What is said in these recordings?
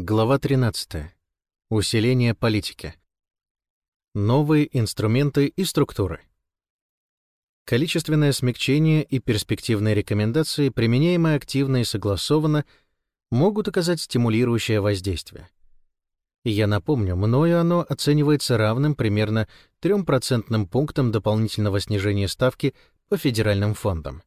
Глава 13. Усиление политики. Новые инструменты и структуры. Количественное смягчение и перспективные рекомендации, применяемые активно и согласованно, могут оказать стимулирующее воздействие. Я напомню, мною оно оценивается равным примерно 3% пунктам дополнительного снижения ставки по федеральным фондам.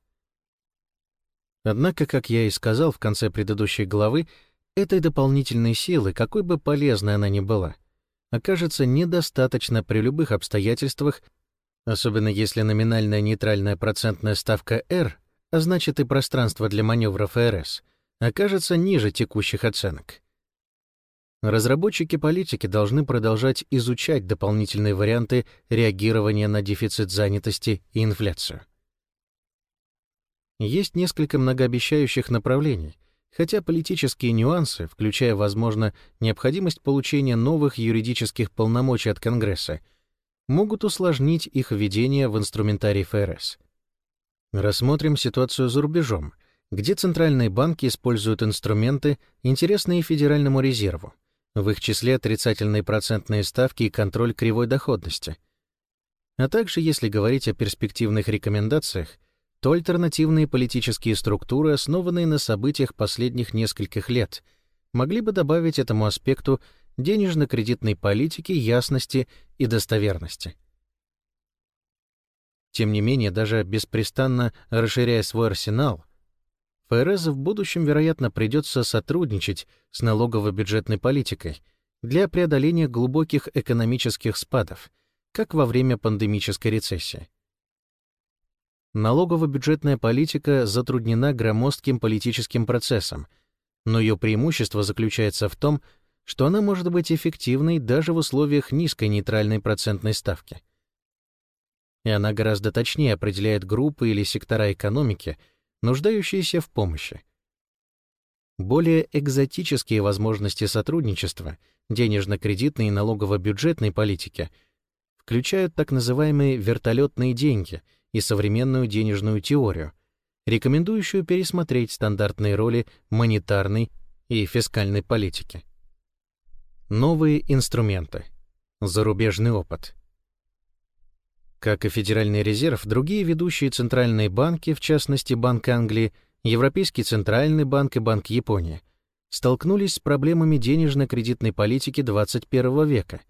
Однако, как я и сказал в конце предыдущей главы, этой дополнительной силы, какой бы полезной она ни была, окажется недостаточно при любых обстоятельствах, особенно если номинальная нейтральная процентная ставка R, а значит и пространство для маневра ФРС, окажется ниже текущих оценок. Разработчики политики должны продолжать изучать дополнительные варианты реагирования на дефицит занятости и инфляцию. Есть несколько многообещающих направлений, хотя политические нюансы, включая, возможно, необходимость получения новых юридических полномочий от Конгресса, могут усложнить их введение в инструментарий ФРС. Рассмотрим ситуацию за рубежом, где центральные банки используют инструменты, интересные Федеральному резерву, в их числе отрицательные процентные ставки и контроль кривой доходности. А также, если говорить о перспективных рекомендациях, то альтернативные политические структуры, основанные на событиях последних нескольких лет, могли бы добавить этому аспекту денежно-кредитной политики ясности и достоверности. Тем не менее, даже беспрестанно расширяя свой арсенал, ФРС в будущем, вероятно, придется сотрудничать с налогово-бюджетной политикой для преодоления глубоких экономических спадов, как во время пандемической рецессии. Налогово-бюджетная политика затруднена громоздким политическим процессом, но ее преимущество заключается в том, что она может быть эффективной даже в условиях низкой нейтральной процентной ставки. И она гораздо точнее определяет группы или сектора экономики, нуждающиеся в помощи. Более экзотические возможности сотрудничества денежно-кредитной и налогово-бюджетной политики включают так называемые вертолетные деньги — и современную денежную теорию, рекомендующую пересмотреть стандартные роли монетарной и фискальной политики. Новые инструменты. Зарубежный опыт. Как и Федеральный резерв, другие ведущие центральные банки, в частности Банк Англии, Европейский центральный банк и Банк Японии, столкнулись с проблемами денежно-кредитной политики 21 века,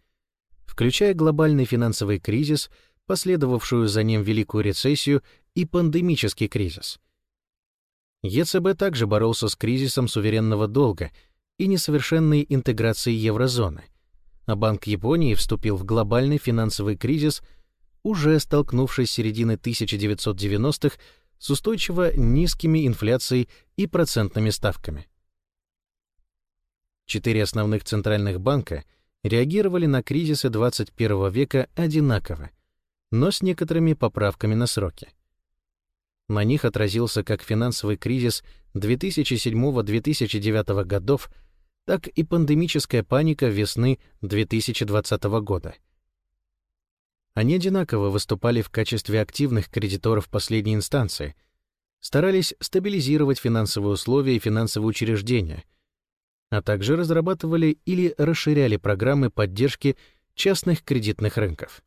включая глобальный финансовый кризис – последовавшую за ним Великую рецессию и пандемический кризис. ЕЦБ также боролся с кризисом суверенного долга и несовершенной интеграцией еврозоны, а Банк Японии вступил в глобальный финансовый кризис, уже столкнувшись с середины 1990-х с устойчиво низкими инфляцией и процентными ставками. Четыре основных центральных банка реагировали на кризисы 21 века одинаково — но с некоторыми поправками на сроки. На них отразился как финансовый кризис 2007-2009 годов, так и пандемическая паника весны 2020 года. Они одинаково выступали в качестве активных кредиторов последней инстанции, старались стабилизировать финансовые условия и финансовые учреждения, а также разрабатывали или расширяли программы поддержки частных кредитных рынков.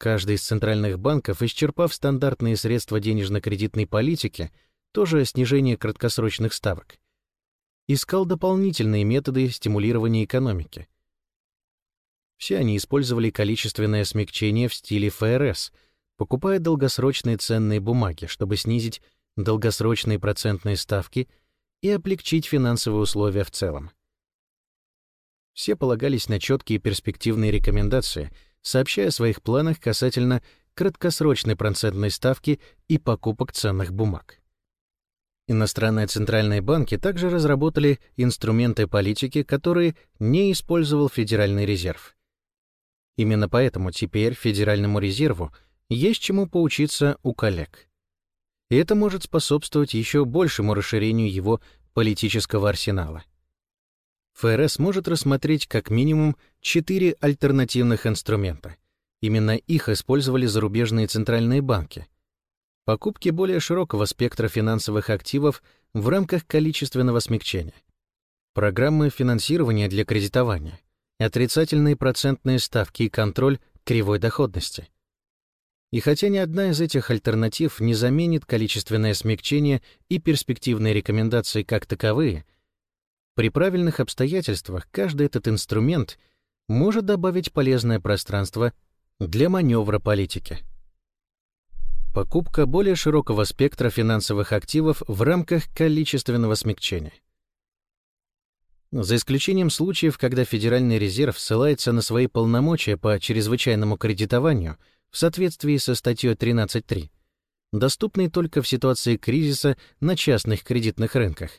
Каждый из центральных банков, исчерпав стандартные средства денежно-кредитной политики, тоже снижение краткосрочных ставок, искал дополнительные методы стимулирования экономики. Все они использовали количественное смягчение в стиле ФРС, покупая долгосрочные ценные бумаги, чтобы снизить долгосрочные процентные ставки и облегчить финансовые условия в целом. Все полагались на четкие перспективные рекомендации — сообщая о своих планах касательно краткосрочной процентной ставки и покупок ценных бумаг. Иностранные центральные банки также разработали инструменты политики, которые не использовал Федеральный резерв. Именно поэтому теперь Федеральному резерву есть чему поучиться у коллег. И это может способствовать еще большему расширению его политического арсенала. ФРС может рассмотреть как минимум четыре альтернативных инструмента. Именно их использовали зарубежные центральные банки. Покупки более широкого спектра финансовых активов в рамках количественного смягчения. программы финансирования для кредитования, отрицательные процентные ставки и контроль кривой доходности. И хотя ни одна из этих альтернатив не заменит количественное смягчение и перспективные рекомендации как таковые, при правильных обстоятельствах каждый этот инструмент может добавить полезное пространство для маневра политики. Покупка более широкого спектра финансовых активов в рамках количественного смягчения. За исключением случаев, когда Федеральный резерв ссылается на свои полномочия по чрезвычайному кредитованию в соответствии со статьей 13.3, доступный только в ситуации кризиса на частных кредитных рынках,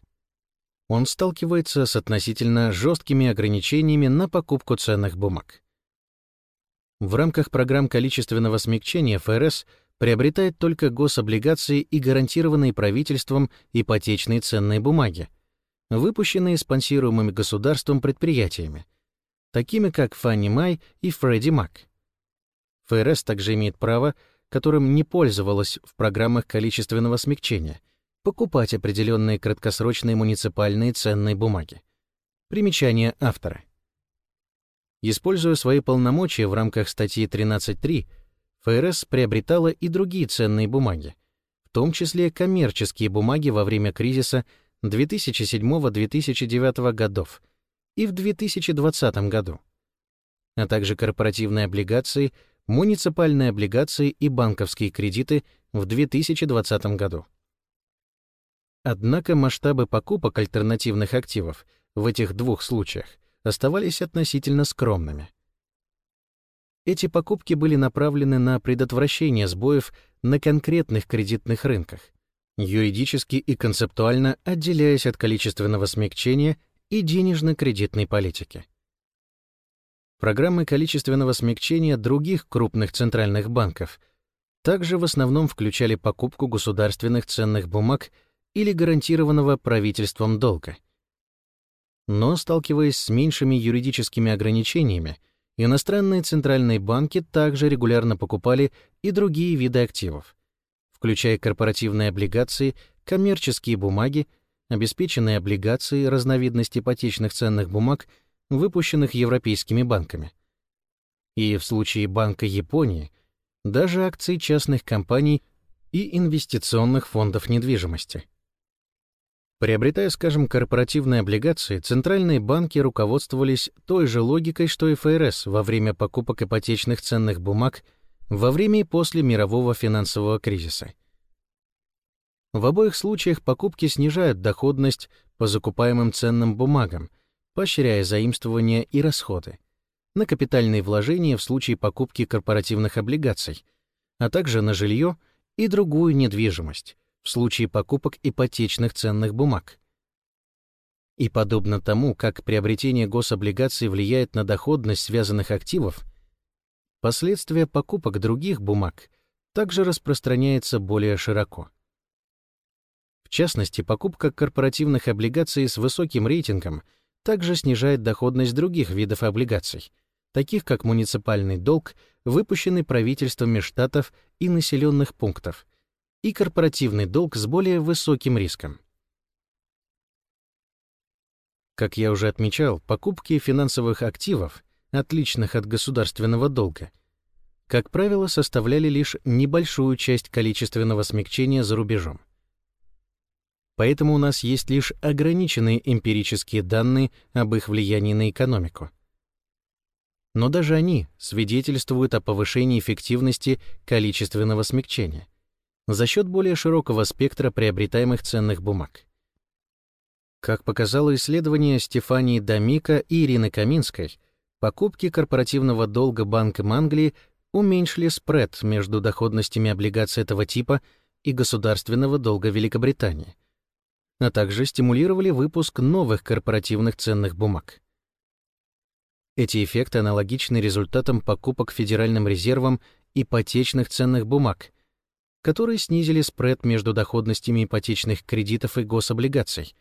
он сталкивается с относительно жесткими ограничениями на покупку ценных бумаг. В рамках программ количественного смягчения ФРС приобретает только гособлигации и гарантированные правительством ипотечные ценные бумаги, выпущенные спонсируемыми государством предприятиями, такими как Фанни Май и Фредди Мак. ФРС также имеет право, которым не пользовалась в программах количественного смягчения, покупать определенные краткосрочные муниципальные ценные бумаги. Примечание автора. Используя свои полномочия в рамках статьи 13.3, ФРС приобретала и другие ценные бумаги, в том числе коммерческие бумаги во время кризиса 2007-2009 годов и в 2020 году, а также корпоративные облигации, муниципальные облигации и банковские кредиты в 2020 году. Однако масштабы покупок альтернативных активов в этих двух случаях оставались относительно скромными. Эти покупки были направлены на предотвращение сбоев на конкретных кредитных рынках, юридически и концептуально отделяясь от количественного смягчения и денежно-кредитной политики. Программы количественного смягчения других крупных центральных банков также в основном включали покупку государственных ценных бумаг или гарантированного правительством долга. Но, сталкиваясь с меньшими юридическими ограничениями, иностранные центральные банки также регулярно покупали и другие виды активов, включая корпоративные облигации, коммерческие бумаги, обеспеченные облигации, разновидность ипотечных ценных бумаг, выпущенных европейскими банками. И в случае Банка Японии даже акции частных компаний и инвестиционных фондов недвижимости. Приобретая, скажем, корпоративные облигации, центральные банки руководствовались той же логикой, что и ФРС во время покупок ипотечных ценных бумаг – во время и после мирового финансового кризиса. В обоих случаях покупки снижают доходность по закупаемым ценным бумагам, поощряя заимствования и расходы, на капитальные вложения в случае покупки корпоративных облигаций, а также на жилье и другую недвижимость в случае покупок ипотечных ценных бумаг. И подобно тому, как приобретение гособлигаций влияет на доходность связанных активов, Последствия покупок других бумаг также распространяется более широко. В частности, покупка корпоративных облигаций с высоким рейтингом также снижает доходность других видов облигаций, таких как муниципальный долг, выпущенный правительствами штатов и населенных пунктов, и корпоративный долг с более высоким риском. Как я уже отмечал, покупки финансовых активов отличных от государственного долга, как правило, составляли лишь небольшую часть количественного смягчения за рубежом. Поэтому у нас есть лишь ограниченные эмпирические данные об их влиянии на экономику. Но даже они свидетельствуют о повышении эффективности количественного смягчения за счет более широкого спектра приобретаемых ценных бумаг. Как показало исследование Стефании Дамика и Ирины Каминской — покупки корпоративного долга Банком Англии уменьшили спред между доходностями облигаций этого типа и государственного долга Великобритании, а также стимулировали выпуск новых корпоративных ценных бумаг. Эти эффекты аналогичны результатам покупок Федеральным резервом ипотечных ценных бумаг, которые снизили спред между доходностями ипотечных кредитов и гособлигаций,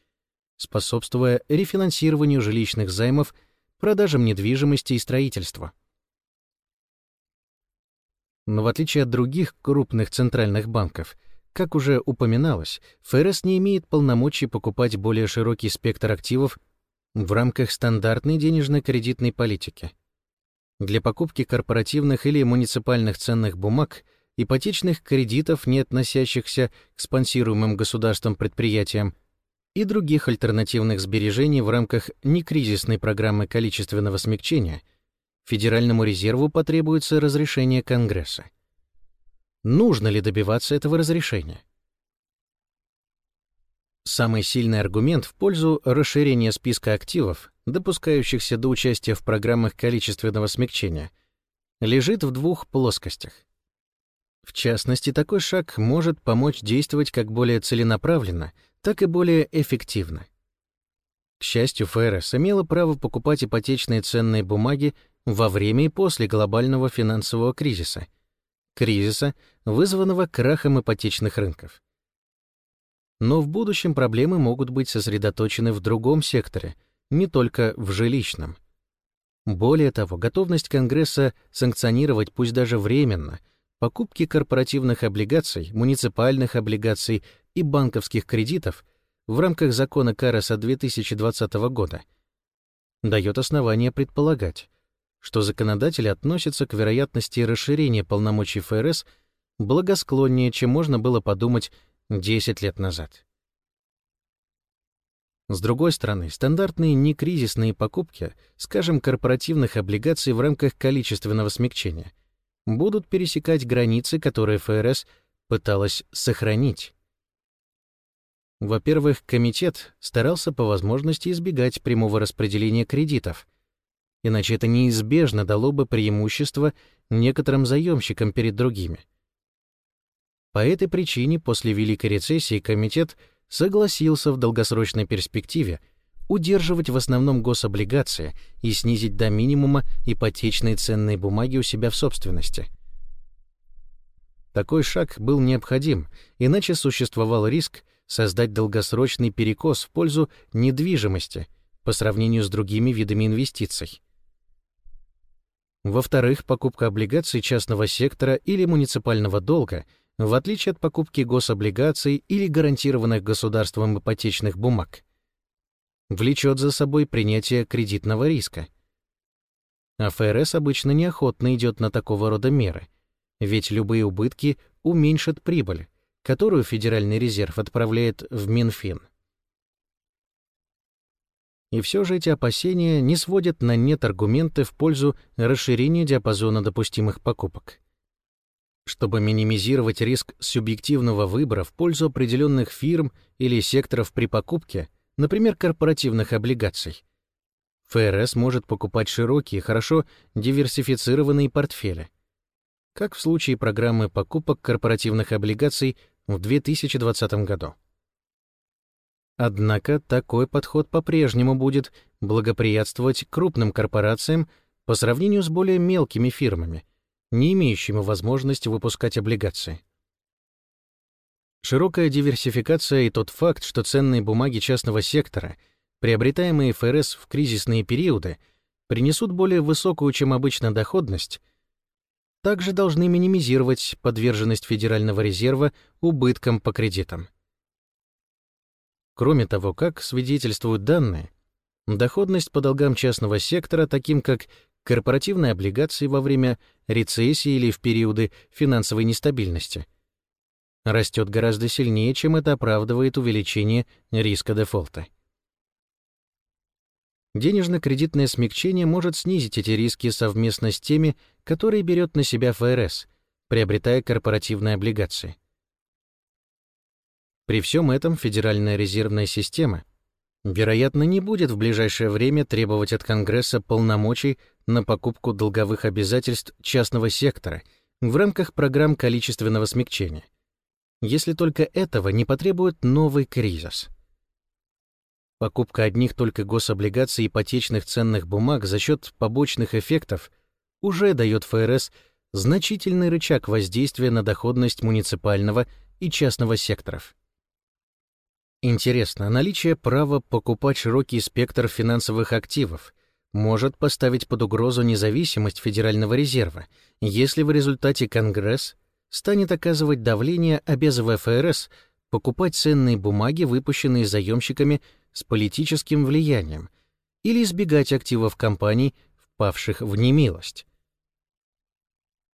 способствуя рефинансированию жилищных займов – продажам недвижимости и строительства. Но в отличие от других крупных центральных банков, как уже упоминалось, ФРС не имеет полномочий покупать более широкий спектр активов в рамках стандартной денежно-кредитной политики. Для покупки корпоративных или муниципальных ценных бумаг, ипотечных кредитов, не относящихся к спонсируемым государством предприятиям, и других альтернативных сбережений в рамках некризисной программы количественного смягчения, Федеральному резерву потребуется разрешение Конгресса. Нужно ли добиваться этого разрешения? Самый сильный аргумент в пользу расширения списка активов, допускающихся до участия в программах количественного смягчения, лежит в двух плоскостях. В частности, такой шаг может помочь действовать как более целенаправленно, так и более эффективно. К счастью, ФРС имела право покупать ипотечные ценные бумаги во время и после глобального финансового кризиса, кризиса, вызванного крахом ипотечных рынков. Но в будущем проблемы могут быть сосредоточены в другом секторе, не только в жилищном. Более того, готовность Конгресса санкционировать, пусть даже временно, покупки корпоративных облигаций, муниципальных облигаций и банковских кредитов в рамках закона Караса 2020 года дает основание предполагать, что законодатели относятся к вероятности расширения полномочий ФРС благосклоннее, чем можно было подумать 10 лет назад. С другой стороны, стандартные некризисные покупки, скажем, корпоративных облигаций в рамках количественного смягчения, будут пересекать границы, которые ФРС пыталась сохранить. Во-первых, комитет старался по возможности избегать прямого распределения кредитов, иначе это неизбежно дало бы преимущество некоторым заемщикам перед другими. По этой причине после Великой рецессии комитет согласился в долгосрочной перспективе удерживать в основном гособлигации и снизить до минимума ипотечные ценные бумаги у себя в собственности. Такой шаг был необходим, иначе существовал риск создать долгосрочный перекос в пользу недвижимости по сравнению с другими видами инвестиций. Во-вторых, покупка облигаций частного сектора или муниципального долга — в отличие от покупки гособлигаций или гарантированных государством ипотечных бумаг, влечет за собой принятие кредитного риска. А ФРС обычно неохотно идет на такого рода меры, ведь любые убытки уменьшат прибыль, которую Федеральный резерв отправляет в Минфин. И все же эти опасения не сводят на нет аргументы в пользу расширения диапазона допустимых покупок. Чтобы минимизировать риск субъективного выбора в пользу определенных фирм или секторов при покупке, например, корпоративных облигаций, ФРС может покупать широкие, хорошо диверсифицированные портфели, как в случае программы покупок корпоративных облигаций в 2020 году. Однако такой подход по-прежнему будет благоприятствовать крупным корпорациям по сравнению с более мелкими фирмами, не имеющими возможности выпускать облигации. Широкая диверсификация и тот факт, что ценные бумаги частного сектора, приобретаемые ФРС в кризисные периоды, принесут более высокую, чем обычно, доходность, также должны минимизировать подверженность Федерального резерва убыткам по кредитам. Кроме того, как свидетельствуют данные, доходность по долгам частного сектора, таким как корпоративные облигации во время рецессии или в периоды финансовой нестабильности, растет гораздо сильнее, чем это оправдывает увеличение риска дефолта. Денежно-кредитное смягчение может снизить эти риски совместно с теми, которые берет на себя ФРС, приобретая корпоративные облигации. При всем этом Федеральная резервная система вероятно, не будет в ближайшее время требовать от Конгресса полномочий на покупку долговых обязательств частного сектора в рамках программ количественного смягчения, если только этого не потребует новый кризис. Покупка одних только гособлигаций и ипотечных ценных бумаг за счет побочных эффектов уже дает ФРС значительный рычаг воздействия на доходность муниципального и частного секторов. Интересно, наличие права покупать широкий спектр финансовых активов может поставить под угрозу независимость Федерального резерва, если в результате Конгресс станет оказывать давление, обязывая ФРС покупать ценные бумаги, выпущенные заемщиками с политическим влиянием, или избегать активов компаний, впавших в немилость.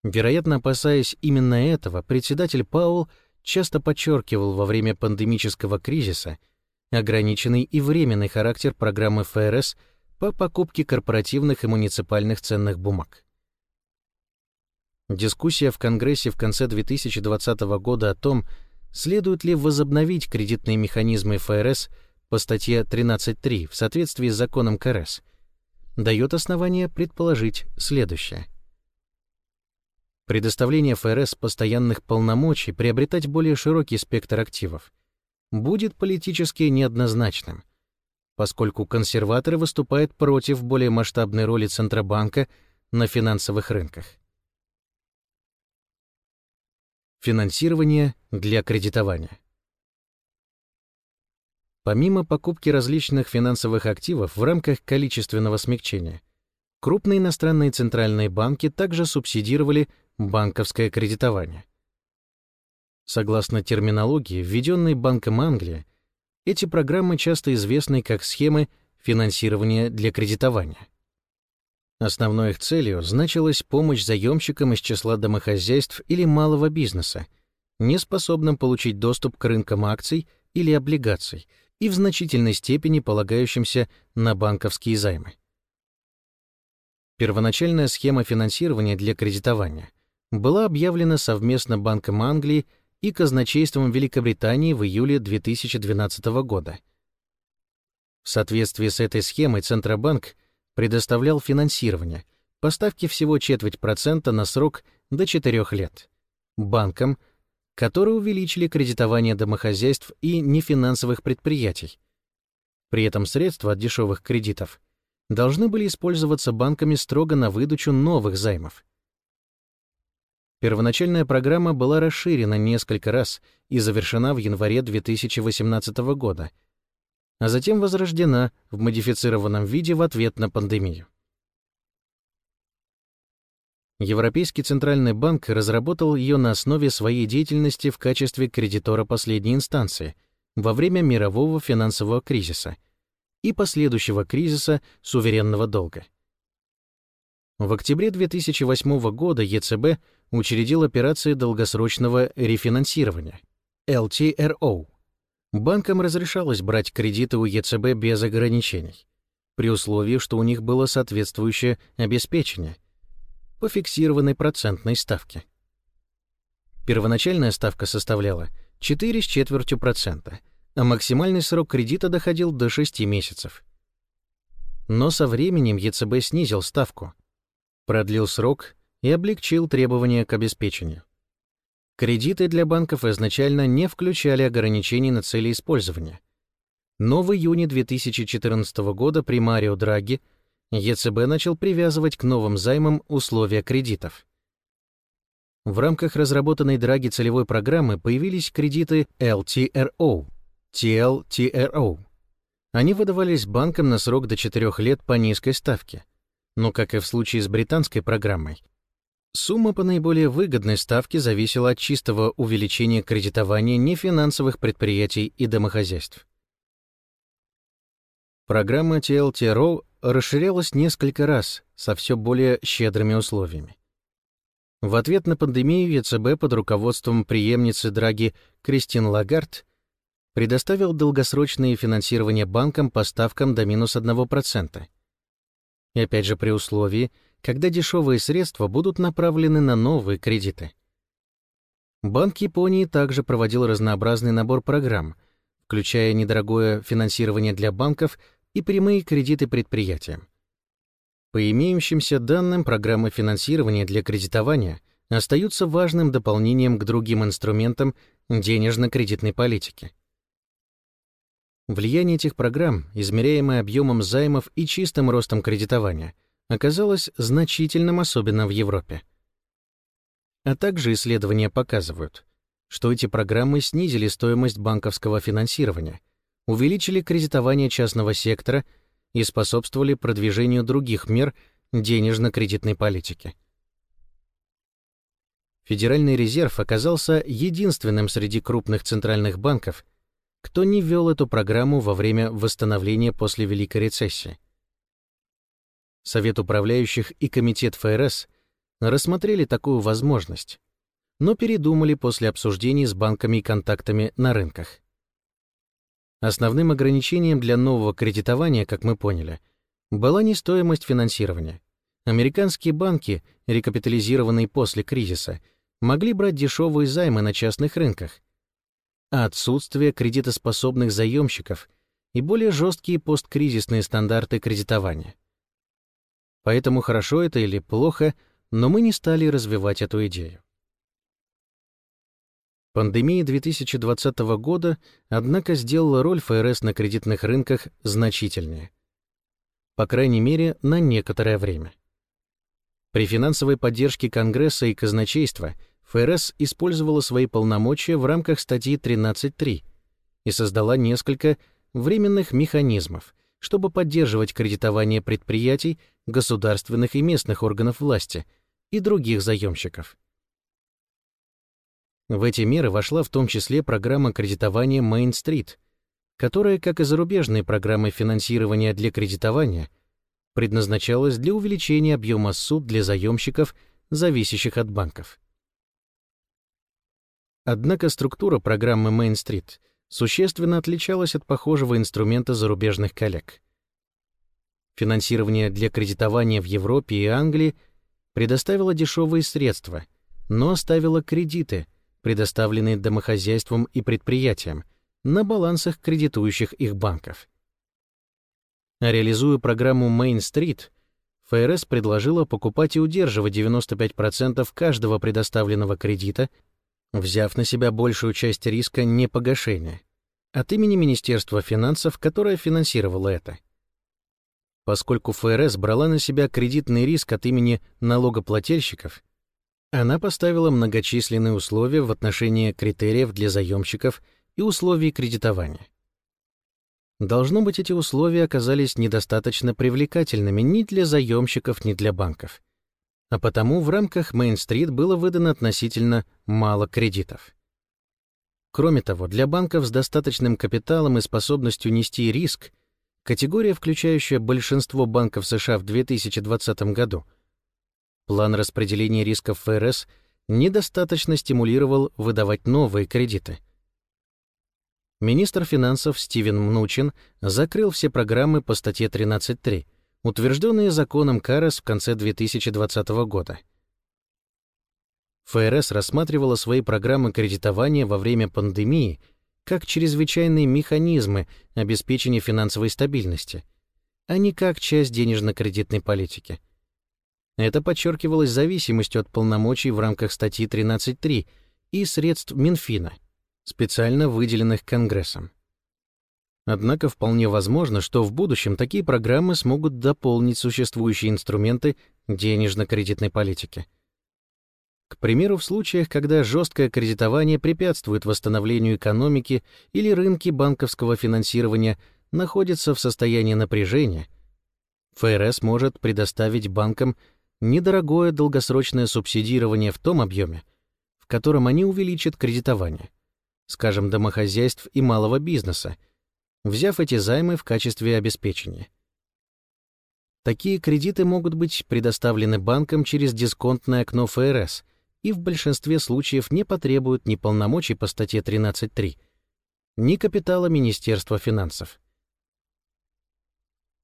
Вероятно, опасаясь именно этого, председатель Паул часто подчеркивал во время пандемического кризиса ограниченный и временный характер программы ФРС по покупке корпоративных и муниципальных ценных бумаг. Дискуссия в Конгрессе в конце 2020 года о том, следует ли возобновить кредитные механизмы ФРС по статье 13.3 в соответствии с законом КРС, дает основание предположить следующее. Предоставление ФРС постоянных полномочий приобретать более широкий спектр активов будет политически неоднозначным, поскольку консерваторы выступают против более масштабной роли Центробанка на финансовых рынках. Финансирование для кредитования. Помимо покупки различных финансовых активов в рамках количественного смягчения, крупные иностранные центральные банки также субсидировали банковское кредитование. Согласно терминологии, введенной Банком Англии, эти программы часто известны как схемы финансирования для кредитования. Основной их целью значилась помощь заемщикам из числа домохозяйств или малого бизнеса, не способным получить доступ к рынкам акций или облигаций и в значительной степени полагающимся на банковские займы. Первоначальная схема финансирования для кредитования была объявлена совместно Банком Англии и казначейством Великобритании в июле 2012 года. В соответствии с этой схемой Центробанк предоставлял финансирование, поставки всего четверть процента на срок до 4 лет, банкам, которые увеличили кредитование домохозяйств и нефинансовых предприятий. При этом средства от дешевых кредитов должны были использоваться банками строго на выдачу новых займов. Первоначальная программа была расширена несколько раз и завершена в январе 2018 года — а затем возрождена в модифицированном виде в ответ на пандемию. Европейский центральный банк разработал ее на основе своей деятельности в качестве кредитора последней инстанции во время мирового финансового кризиса и последующего кризиса суверенного долга. В октябре 2008 года ЕЦБ учредил операции долгосрочного рефинансирования LTRO Банкам разрешалось брать кредиты у ЕЦБ без ограничений, при условии, что у них было соответствующее обеспечение по фиксированной процентной ставке. Первоначальная ставка составляла 4 с четвертью процента, а максимальный срок кредита доходил до 6 месяцев. Но со временем ЕЦБ снизил ставку, продлил срок и облегчил требования к обеспечению. Кредиты для банков изначально не включали ограничений на цели использования. Но в июне 2014 года при Марио Драги ЕЦБ начал привязывать к новым займам условия кредитов. В рамках разработанной Драги целевой программы появились кредиты LTRO, TLTRO. Они выдавались банкам на срок до 4 лет по низкой ставке. Но, как и в случае с британской программой, Сумма по наиболее выгодной ставке зависела от чистого увеличения кредитования нефинансовых предприятий и домохозяйств. Программа TLTRO расширялась несколько раз со все более щедрыми условиями. В ответ на пандемию ЕЦБ под руководством преемницы Драги Кристин Лагард предоставил долгосрочное финансирование банкам по ставкам до минус 1%. И опять же при условии, когда дешевые средства будут направлены на новые кредиты. Банк Японии также проводил разнообразный набор программ, включая недорогое финансирование для банков и прямые кредиты предприятиям. По имеющимся данным, программы финансирования для кредитования остаются важным дополнением к другим инструментам денежно-кредитной политики. Влияние этих программ, измеряемое объемом займов и чистым ростом кредитования – оказалось значительным, особенно в Европе. А также исследования показывают, что эти программы снизили стоимость банковского финансирования, увеличили кредитование частного сектора и способствовали продвижению других мер денежно-кредитной политики. Федеральный резерв оказался единственным среди крупных центральных банков, кто не ввел эту программу во время восстановления после Великой рецессии. Совет управляющих и комитет ФРС рассмотрели такую возможность, но передумали после обсуждений с банками и контактами на рынках. Основным ограничением для нового кредитования, как мы поняли, была не стоимость финансирования. Американские банки, рекапитализированные после кризиса, могли брать дешевые займы на частных рынках, а отсутствие кредитоспособных заемщиков и более жесткие посткризисные стандарты кредитования. Поэтому хорошо это или плохо, но мы не стали развивать эту идею. Пандемия 2020 года, однако, сделала роль ФРС на кредитных рынках значительнее. По крайней мере, на некоторое время. При финансовой поддержке Конгресса и казначейства ФРС использовала свои полномочия в рамках статьи 13.3 и создала несколько временных механизмов, чтобы поддерживать кредитование предприятий, государственных и местных органов власти и других заемщиков. В эти меры вошла в том числе программа кредитования Main Street, которая, как и зарубежные программы финансирования для кредитования, предназначалась для увеличения объема суд для заемщиков, зависящих от банков. Однако структура программы Main Street существенно отличалась от похожего инструмента зарубежных коллег. Финансирование для кредитования в Европе и Англии предоставило дешевые средства, но оставило кредиты, предоставленные домохозяйствам и предприятиям, на балансах кредитующих их банков. Реализуя программу Main Street, ФРС предложила покупать и удерживать 95% каждого предоставленного кредита, взяв на себя большую часть риска непогашения, от имени Министерства финансов, которое финансировало это. Поскольку ФРС брала на себя кредитный риск от имени налогоплательщиков, она поставила многочисленные условия в отношении критериев для заемщиков и условий кредитования. Должно быть, эти условия оказались недостаточно привлекательными ни для заемщиков, ни для банков. А потому в рамках Мейн-стрит было выдано относительно мало кредитов. Кроме того, для банков с достаточным капиталом и способностью нести риск, категория, включающая большинство банков США в 2020 году, план распределения рисков ФРС недостаточно стимулировал выдавать новые кредиты. Министр финансов Стивен Мнучин закрыл все программы по статье 13.3, утвержденные законом КАРАС в конце 2020 года. ФРС рассматривала свои программы кредитования во время пандемии как чрезвычайные механизмы обеспечения финансовой стабильности, а не как часть денежно-кредитной политики. Это подчеркивалось зависимостью от полномочий в рамках статьи 13.3 и средств Минфина — специально выделенных Конгрессом. Однако вполне возможно, что в будущем такие программы смогут дополнить существующие инструменты денежно-кредитной политики. К примеру, в случаях, когда жесткое кредитование препятствует восстановлению экономики или рынки банковского финансирования находятся в состоянии напряжения, ФРС может предоставить банкам недорогое долгосрочное субсидирование в том объеме, в котором они увеличат кредитование скажем, домохозяйств и малого бизнеса, взяв эти займы в качестве обеспечения. Такие кредиты могут быть предоставлены банкам через дисконтное окно ФРС и в большинстве случаев не потребуют ни полномочий по статье 13.3, ни капитала Министерства финансов.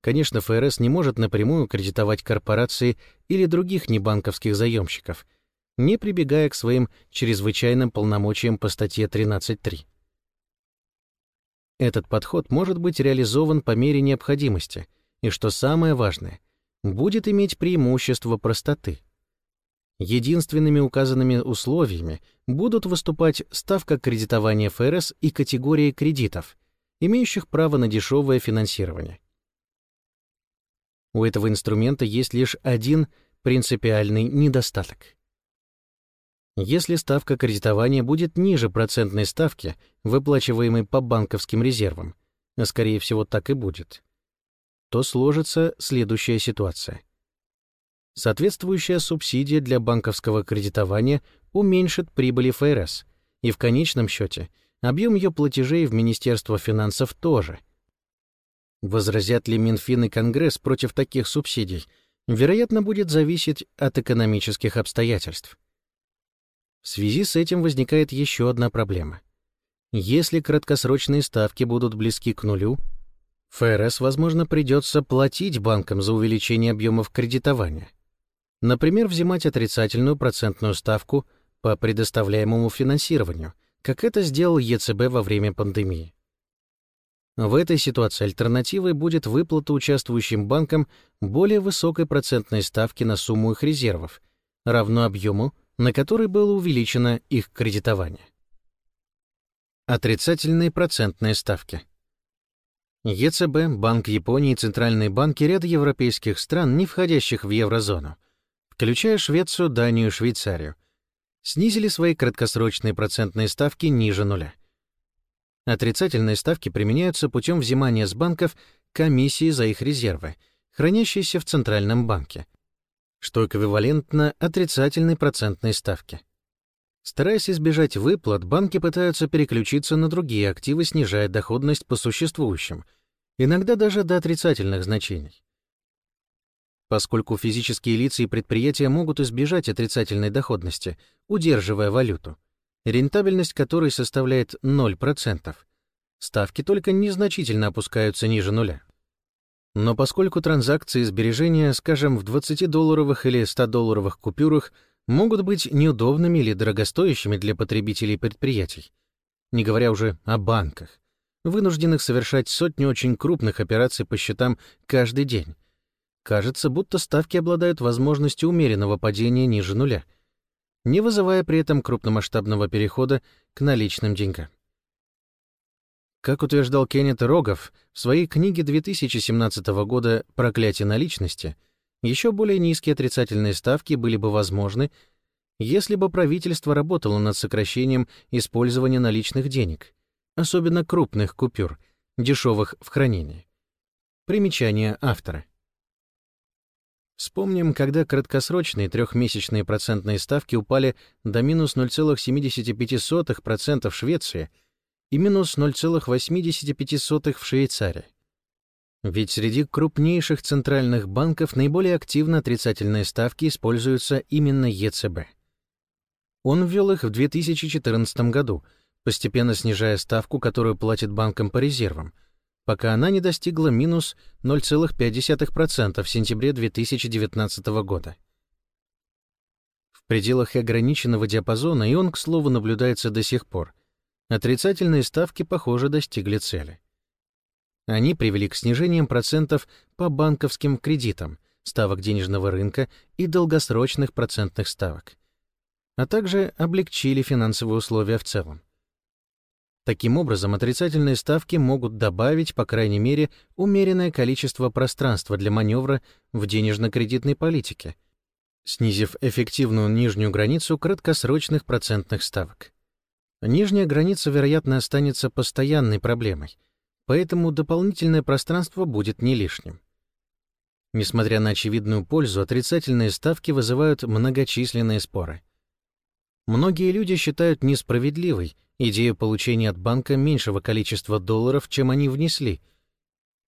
Конечно, ФРС не может напрямую кредитовать корпорации или других небанковских заемщиков — не прибегая к своим чрезвычайным полномочиям по статье 13.3. Этот подход может быть реализован по мере необходимости и, что самое важное, будет иметь преимущество простоты. Единственными указанными условиями будут выступать ставка кредитования ФРС и категории кредитов, имеющих право на дешевое финансирование. У этого инструмента есть лишь один принципиальный недостаток. Если ставка кредитования будет ниже процентной ставки, выплачиваемой по банковским резервам, а скорее всего так и будет, то сложится следующая ситуация. Соответствующая субсидия для банковского кредитования уменьшит прибыли ФРС, и в конечном счете объем ее платежей в Министерство финансов тоже. Возразят ли Минфин и Конгресс против таких субсидий, вероятно, будет зависеть от экономических обстоятельств. В связи с этим возникает еще одна проблема. Если краткосрочные ставки будут близки к нулю, ФРС, возможно, придется платить банкам за увеличение объемов кредитования. Например, взимать отрицательную процентную ставку по предоставляемому финансированию, как это сделал ЕЦБ во время пандемии. В этой ситуации альтернативой будет выплата участвующим банкам более высокой процентной ставки на сумму их резервов, равно объему, на который было увеличено их кредитование. Отрицательные процентные ставки. ЕЦБ, Банк Японии и центральные банки ряда европейских стран, не входящих в еврозону, включая Швецию, Данию и Швейцарию, снизили свои краткосрочные процентные ставки ниже нуля. Отрицательные ставки применяются путем взимания с банков комиссии за их резервы, хранящиеся в Центральном банке, что эквивалентно отрицательной процентной ставке. Стараясь избежать выплат, банки пытаются переключиться на другие активы, снижая доходность по существующим, иногда даже до отрицательных значений. Поскольку физические лица и предприятия могут избежать отрицательной доходности, удерживая валюту, рентабельность которой составляет 0%, ставки только незначительно опускаются ниже нуля. Но поскольку транзакции сбережения, скажем, в 20-долларовых или 100-долларовых купюрах – могут быть неудобными или дорогостоящими для потребителей предприятий, не говоря уже о банках, вынужденных совершать сотни очень крупных операций по счетам каждый день. Кажется, будто ставки обладают возможностью умеренного падения ниже нуля, не вызывая при этом крупномасштабного перехода к наличным деньгам. Как утверждал Кеннет Рогов в своей книге 2017 года «Проклятие наличности», еще более низкие отрицательные ставки были бы возможны, если бы правительство работало над сокращением использования наличных денег, особенно крупных купюр, дешевых в хранении. Примечание автора. Вспомним, когда краткосрочные трехмесячные процентные ставки упали до минус 0,75% в Швеции и минус 0,85% в Швейцарии. Ведь среди крупнейших центральных банков наиболее активно отрицательные ставки используются именно ЕЦБ. Он ввел их в 2014 году, постепенно снижая ставку, которую платит банкам по резервам, пока она не достигла минус 0,5% в сентябре 2019 года. В пределах ограниченного диапазона, и он, к слову, наблюдается до сих пор, отрицательные ставки, похоже, достигли цели. Они привели к снижениям процентов по банковским кредитам, ставок денежного рынка и долгосрочных процентных ставок, а также облегчили финансовые условия в целом. Таким образом, отрицательные ставки могут добавить, по крайней мере, умеренное количество пространства для маневра в денежно-кредитной политике, снизив эффективную нижнюю границу краткосрочных процентных ставок. Нижняя граница, вероятно, останется постоянной проблемой — поэтому дополнительное пространство будет не лишним. Несмотря на очевидную пользу, отрицательные ставки вызывают многочисленные споры. Многие люди считают несправедливой идею получения от банка меньшего количества долларов, чем они внесли,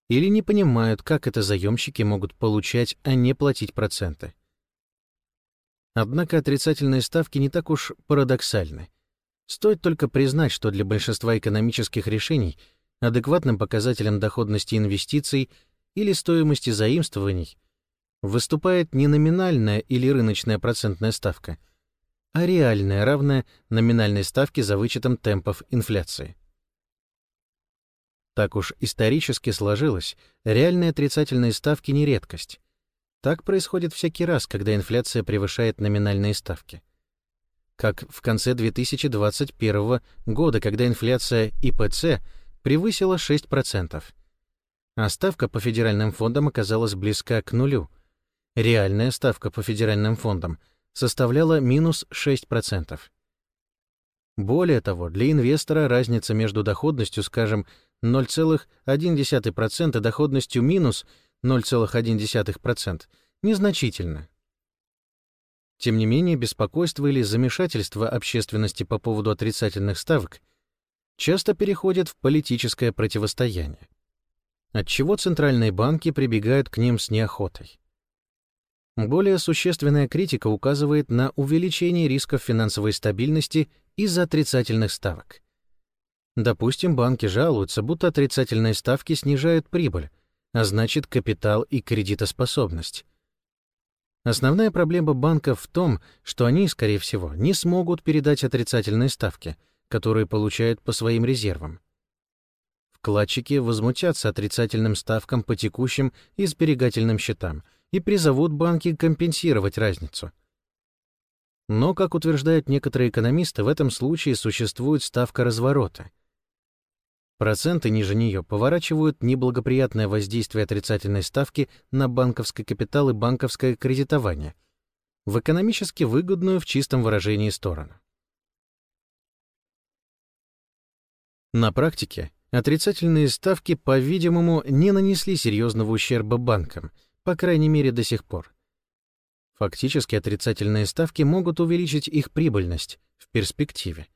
или не понимают, как это заемщики могут получать, а не платить проценты. Однако отрицательные ставки не так уж парадоксальны. Стоит только признать, что для большинства экономических решений – адекватным показателем доходности инвестиций или стоимости заимствований выступает не номинальная или рыночная процентная ставка, а реальная, равная номинальной ставке за вычетом темпов инфляции. Так уж исторически сложилось, реальные отрицательные ставки не редкость. Так происходит всякий раз, когда инфляция превышает номинальные ставки. Как в конце 2021 года, когда инфляция ИПЦ – превысила 6%, а ставка по федеральным фондам оказалась близка к нулю. Реальная ставка по федеральным фондам составляла минус 6%. Более того, для инвестора разница между доходностью, скажем, 0,1% и доходностью минус 0,1% незначительна. Тем не менее, беспокойство или замешательство общественности по поводу отрицательных ставок – часто переходят в политическое противостояние, отчего центральные банки прибегают к ним с неохотой. Более существенная критика указывает на увеличение рисков финансовой стабильности из-за отрицательных ставок. Допустим, банки жалуются, будто отрицательные ставки снижают прибыль, а значит капитал и кредитоспособность. Основная проблема банков в том, что они, скорее всего, не смогут передать отрицательные ставки, которые получают по своим резервам. Вкладчики возмутятся отрицательным ставкам по текущим и сберегательным счетам и призовут банки компенсировать разницу. Но, как утверждают некоторые экономисты, в этом случае существует ставка разворота — Проценты ниже нее поворачивают неблагоприятное воздействие отрицательной ставки на банковский капитал и банковское кредитование в экономически выгодную в чистом выражении сторону. На практике отрицательные ставки, по-видимому, не нанесли серьезного ущерба банкам, по крайней мере до сих пор. Фактически отрицательные ставки могут увеличить их прибыльность в перспективе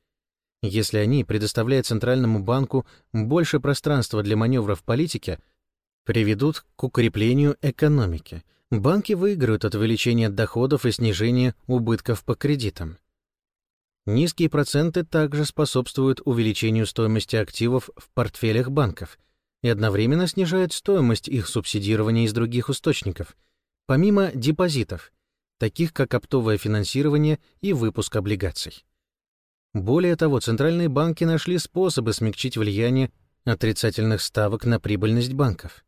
если они предоставляют Центральному банку больше пространства для маневра в политике, приведут к укреплению экономики. Банки выиграют от увеличения доходов и снижения убытков по кредитам. Низкие проценты также способствуют увеличению стоимости активов в портфелях банков и одновременно снижают стоимость их субсидирования из других источников, помимо депозитов, таких как оптовое финансирование и выпуск облигаций. Более того, центральные банки нашли способы смягчить влияние отрицательных ставок на прибыльность банков.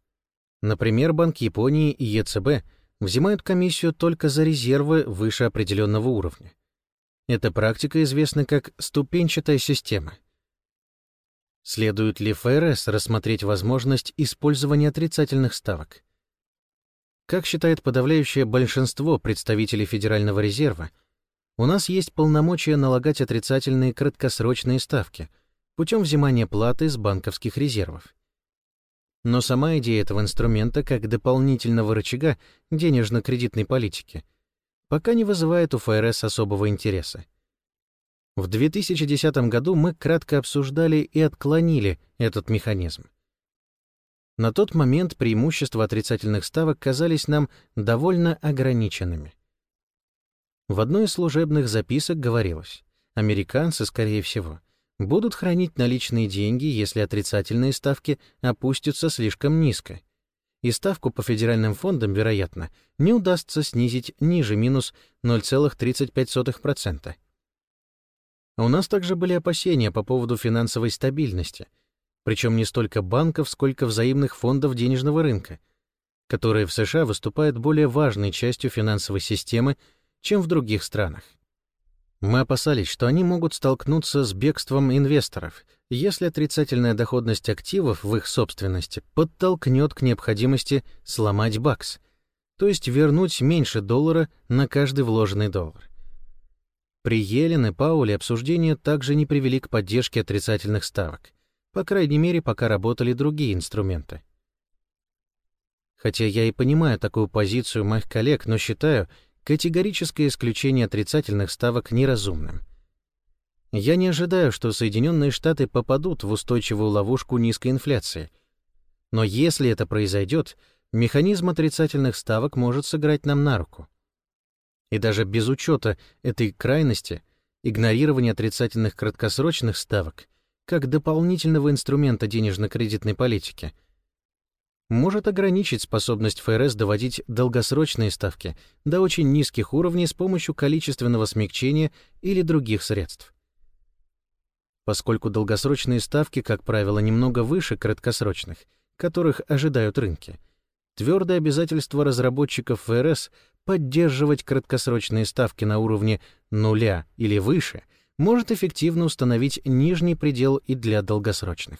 Например, Банк Японии и ЕЦБ взимают комиссию только за резервы выше определенного уровня. Эта практика известна как ступенчатая система. Следует ли ФРС рассмотреть возможность использования отрицательных ставок? Как считает подавляющее большинство представителей Федерального резерва, у нас есть полномочия налагать отрицательные краткосрочные ставки путем взимания платы с банковских резервов. Но сама идея этого инструмента как дополнительного рычага денежно-кредитной политики пока не вызывает у ФРС особого интереса. В 2010 году мы кратко обсуждали и отклонили этот механизм. На тот момент преимущества отрицательных ставок казались нам довольно ограниченными. В одной из служебных записок говорилось, американцы, скорее всего, будут хранить наличные деньги, если отрицательные ставки опустятся слишком низко, и ставку по федеральным фондам, вероятно, не удастся снизить ниже минус 0,35%. У нас также были опасения по поводу финансовой стабильности, причем не столько банков, сколько взаимных фондов денежного рынка, которые в США выступают более важной частью финансовой системы чем в других странах. Мы опасались, что они могут столкнуться с бегством инвесторов, если отрицательная доходность активов в их собственности подтолкнет к необходимости сломать бакс, то есть вернуть меньше доллара на каждый вложенный доллар. При Йеллен и Пауле обсуждения также не привели к поддержке отрицательных ставок, по крайней мере, пока работали другие инструменты. Хотя я и понимаю такую позицию моих коллег, но считаю, категорическое исключение отрицательных ставок неразумным. Я не ожидаю, что Соединенные Штаты попадут в устойчивую ловушку низкой инфляции. Но если это произойдет, механизм отрицательных ставок может сыграть нам на руку. И даже без учета этой крайности, игнорирование отрицательных краткосрочных ставок как дополнительного инструмента денежно-кредитной политики — может ограничить способность ФРС доводить долгосрочные ставки до очень низких уровней с помощью количественного смягчения или других средств. Поскольку долгосрочные ставки, как правило, немного выше краткосрочных, которых ожидают рынки, твердое обязательство разработчиков ФРС поддерживать краткосрочные ставки на уровне нуля или выше может эффективно установить нижний предел и для долгосрочных.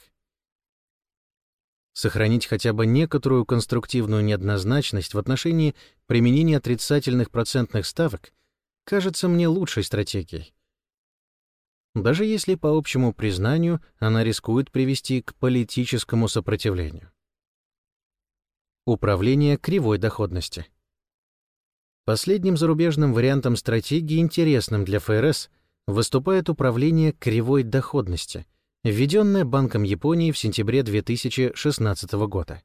Сохранить хотя бы некоторую конструктивную неоднозначность в отношении применения отрицательных процентных ставок кажется мне лучшей стратегией. Даже если по общему признанию она рискует привести к политическому сопротивлению. Управление кривой доходности. Последним зарубежным вариантом стратегии, интересным для ФРС, выступает управление кривой доходности — введенная Банком Японии в сентябре 2016 года.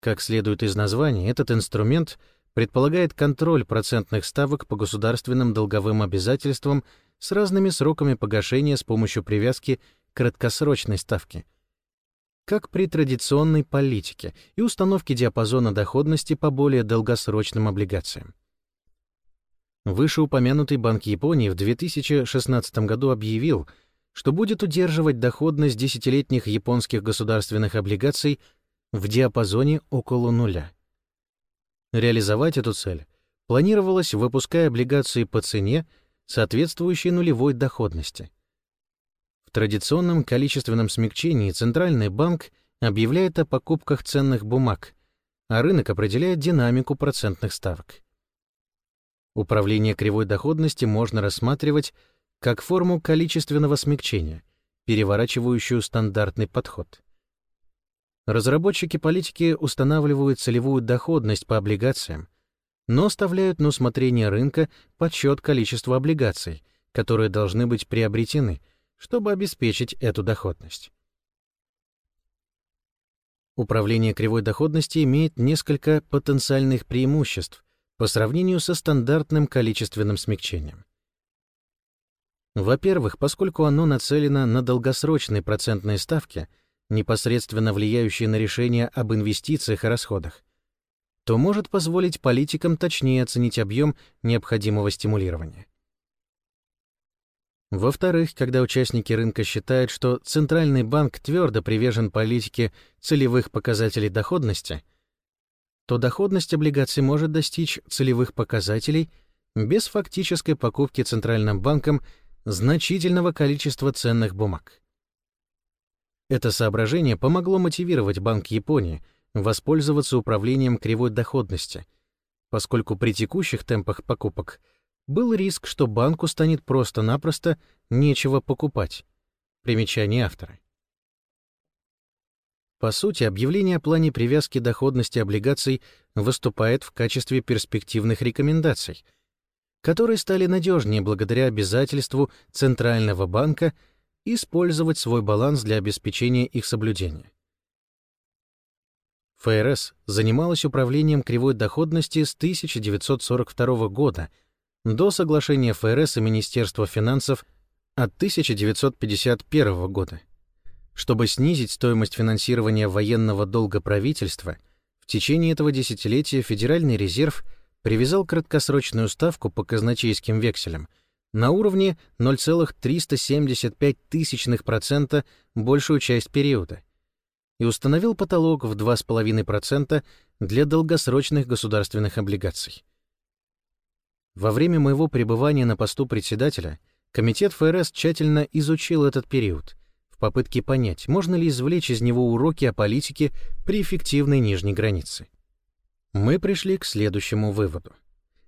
Как следует из названия, этот инструмент предполагает контроль процентных ставок по государственным долговым обязательствам с разными сроками погашения с помощью привязки к краткосрочной ставке, как при традиционной политике и установке диапазона доходности по более долгосрочным облигациям. Вышеупомянутый Банк Японии в 2016 году объявил, что будет удерживать доходность десятилетних японских государственных облигаций в диапазоне около нуля. Реализовать эту цель планировалось, выпуская облигации по цене, соответствующей нулевой доходности. В традиционном количественном смягчении Центральный банк объявляет о покупках ценных бумаг, а рынок определяет динамику процентных ставок. Управление кривой доходности можно рассматривать как форму количественного смягчения, переворачивающую стандартный подход. Разработчики политики устанавливают целевую доходность по облигациям, но оставляют на усмотрение рынка подсчет количества облигаций, которые должны быть приобретены, чтобы обеспечить эту доходность. Управление кривой доходности имеет несколько потенциальных преимуществ, по сравнению со стандартным количественным смягчением. Во-первых, поскольку оно нацелено на долгосрочные процентные ставки, непосредственно влияющие на решения об инвестициях и расходах, то может позволить политикам точнее оценить объем необходимого стимулирования. Во-вторых, когда участники рынка считают, что Центральный банк твердо привержен политике целевых показателей доходности — то доходность облигаций может достичь целевых показателей без фактической покупки Центральным банком значительного количества ценных бумаг. Это соображение помогло мотивировать Банк Японии воспользоваться управлением кривой доходности, поскольку при текущих темпах покупок был риск, что банку станет просто-напросто нечего покупать. Примечание автора. По сути, объявление о плане привязки доходности облигаций выступает в качестве перспективных рекомендаций, которые стали надежнее благодаря обязательству Центрального банка использовать свой баланс для обеспечения их соблюдения. ФРС занималась управлением кривой доходности с 1942 года до соглашения ФРС и Министерства финансов от 1951 года. Чтобы снизить стоимость финансирования военного долга правительства, в течение этого десятилетия Федеральный резерв привязал краткосрочную ставку по казначейским векселям на уровне 0,375% большую часть периода и установил потолок в 2,5% для долгосрочных государственных облигаций. Во время моего пребывания на посту председателя Комитет ФРС тщательно изучил этот период — в попытке понять, можно ли извлечь из него уроки о политике при эффективной нижней границе. Мы пришли к следующему выводу.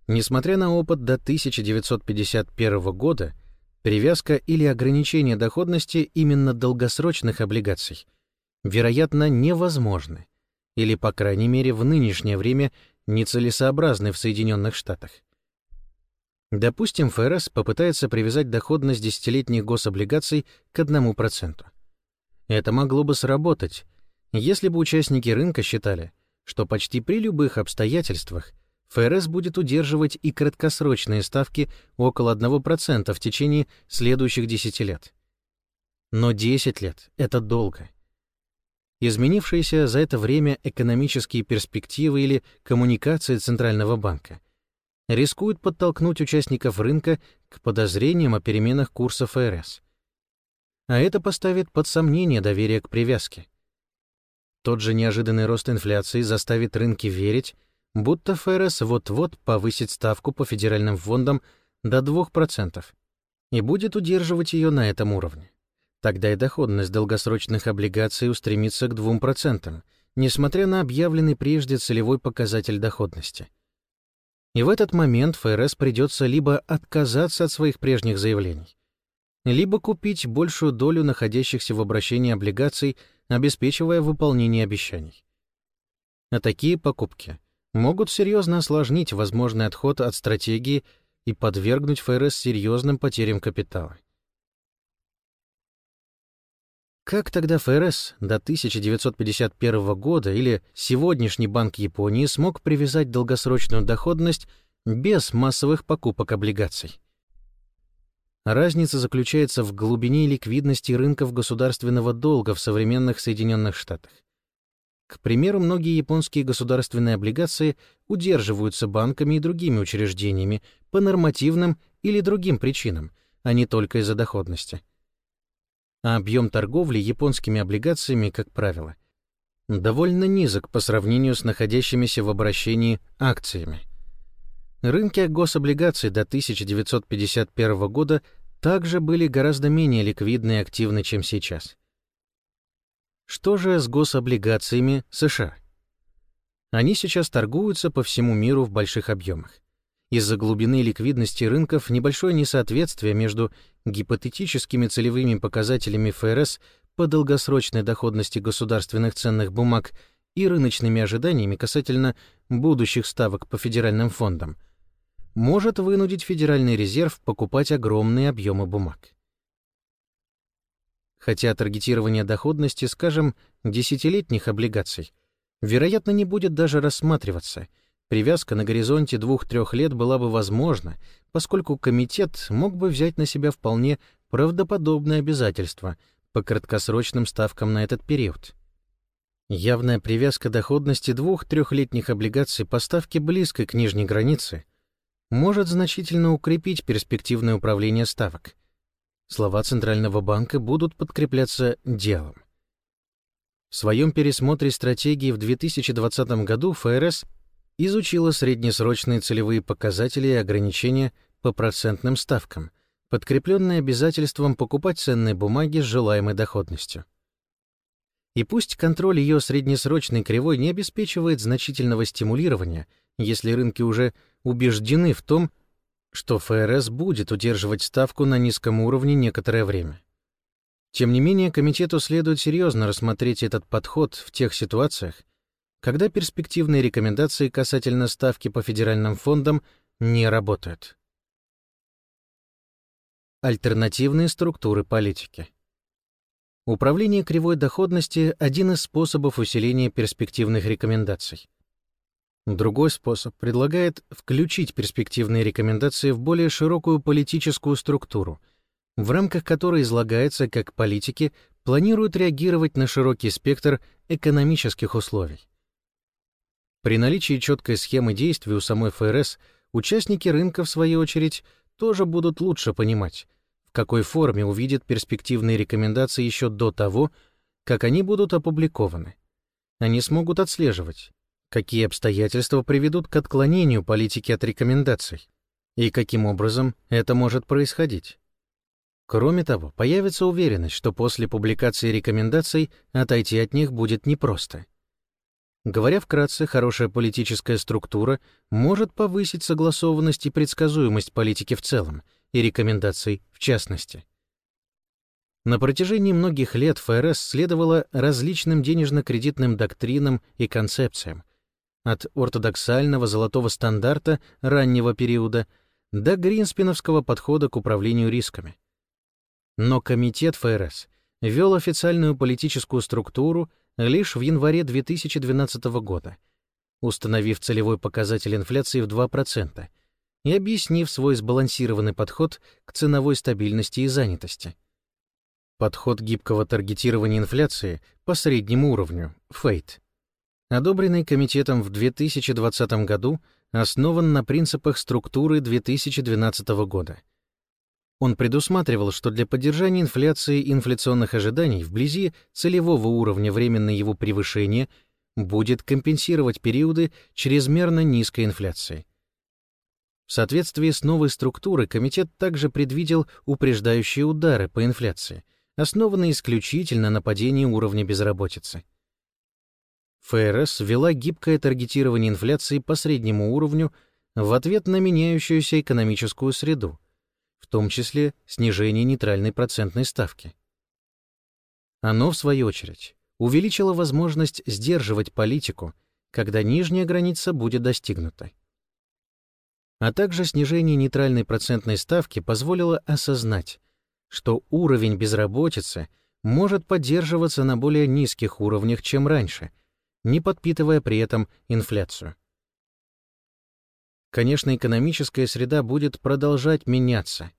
Несмотря на опыт до 1951 года, привязка или ограничение доходности именно долгосрочных облигаций, вероятно, невозможны, или, по крайней мере, в нынешнее время нецелесообразны в Соединенных Штатах. Допустим, ФРС попытается привязать доходность десятилетних гособлигаций к 1%. Это могло бы сработать, если бы участники рынка считали, что почти при любых обстоятельствах ФРС будет удерживать и краткосрочные ставки около 1% в течение следующих 10 лет. Но 10 лет — это долго. Изменившиеся за это время экономические перспективы или коммуникации Центрального банка рискует подтолкнуть участников рынка к подозрениям о переменах курса ФРС. А это поставит под сомнение доверие к привязке. Тот же неожиданный рост инфляции заставит рынки верить, будто ФРС вот-вот повысит ставку по федеральным фондам до 2% и будет удерживать ее на этом уровне. Тогда и доходность долгосрочных облигаций устремится к 2%, несмотря на объявленный прежде целевой показатель доходности. И в этот момент ФРС придется либо отказаться от своих прежних заявлений, либо купить большую долю находящихся в обращении облигаций, обеспечивая выполнение обещаний. А такие покупки могут серьезно осложнить возможный отход от стратегии и подвергнуть ФРС серьезным потерям капитала. Как тогда ФРС до 1951 года или сегодняшний Банк Японии смог привязать долгосрочную доходность без массовых покупок облигаций? Разница заключается в глубине ликвидности рынков государственного долга в современных Соединенных Штатах. К примеру, многие японские государственные облигации удерживаются банками и другими учреждениями по нормативным или другим причинам, а не только из-за доходности. А объем торговли японскими облигациями, как правило, довольно низок по сравнению с находящимися в обращении акциями. Рынки гособлигаций до 1951 года также были гораздо менее ликвидны и активны, чем сейчас. Что же с гособлигациями США? Они сейчас торгуются по всему миру в больших объемах. Из-за глубины ликвидности рынков небольшое несоответствие между гипотетическими целевыми показателями ФРС по долгосрочной доходности государственных ценных бумаг и рыночными ожиданиями касательно будущих ставок по федеральным фондам может вынудить Федеральный резерв покупать огромные объемы бумаг. Хотя таргетирование доходности, скажем, десятилетних облигаций, вероятно, не будет даже рассматриваться, привязка на горизонте двух-трех лет была бы возможна, поскольку комитет мог бы взять на себя вполне правдоподобные обязательства по краткосрочным ставкам на этот период. Явная привязка доходности двух-трехлетних облигаций по ставке близкой к нижней границе – может значительно укрепить перспективное управление ставок. Слова Центрального банка будут подкрепляться делом. В своем пересмотре стратегии в 2020 году ФРС изучила среднесрочные целевые показатели и ограничения по процентным ставкам, подкрепленные обязательством покупать ценные бумаги с желаемой доходностью. И пусть контроль ее среднесрочной кривой не обеспечивает значительного стимулирования, если рынки уже убеждены в том, что ФРС будет удерживать ставку на низком уровне некоторое время. Тем не менее, комитету следует серьезно рассмотреть этот подход в тех ситуациях, когда перспективные рекомендации касательно ставки по федеральным фондам не работают. Альтернативные структуры политики. Управление кривой доходности – один из способов усиления перспективных рекомендаций. Другой способ предлагает включить перспективные рекомендации в более широкую политическую структуру, в рамках которой излагается, как политики планируют реагировать на широкий спектр экономических условий. При наличии четкой схемы действий у самой ФРС участники рынка, в свою очередь, тоже будут лучше понимать, какой форме увидят перспективные рекомендации еще до того, как они будут опубликованы. Они смогут отслеживать, какие обстоятельства приведут к отклонению политики от рекомендаций и каким образом это может происходить. Кроме того, появится уверенность, что после публикации рекомендаций отойти от них будет непросто. Говоря вкратце, хорошая политическая структура может повысить согласованность и предсказуемость политики в целом и рекомендаций в частности. На протяжении многих лет ФРС следовала различным денежно-кредитным доктринам и концепциям, от ортодоксального золотого стандарта раннего периода до гринспеновского подхода к управлению рисками. Но комитет ФРС ввел официальную политическую структуру лишь в январе 2012 года, установив целевой показатель инфляции в 2% и объяснив свой сбалансированный подход к ценовой стабильности и занятости. Подход гибкого таргетирования инфляции по среднему уровню, FATE, одобренный комитетом в 2020 году, основан на принципах структуры 2012 года. Он предусматривал, что для поддержания инфляции и инфляционных ожиданий вблизи целевого уровня временное его превышение будет компенсировать периоды чрезмерно низкой инфляции. В соответствии с новой структурой комитет также предвидел упреждающие удары по инфляции, основанные исключительно на падении уровня безработицы. ФРС ввела гибкое таргетирование инфляции по среднему уровню в ответ на меняющуюся экономическую среду, в том числе снижение нейтральной процентной ставки. Оно, в свою очередь, увеличило возможность сдерживать политику, когда нижняя граница будет достигнута. А также снижение нейтральной процентной ставки позволило осознать, что уровень безработицы может поддерживаться на более низких уровнях, чем раньше, не подпитывая при этом инфляцию. Конечно, экономическая среда будет продолжать меняться,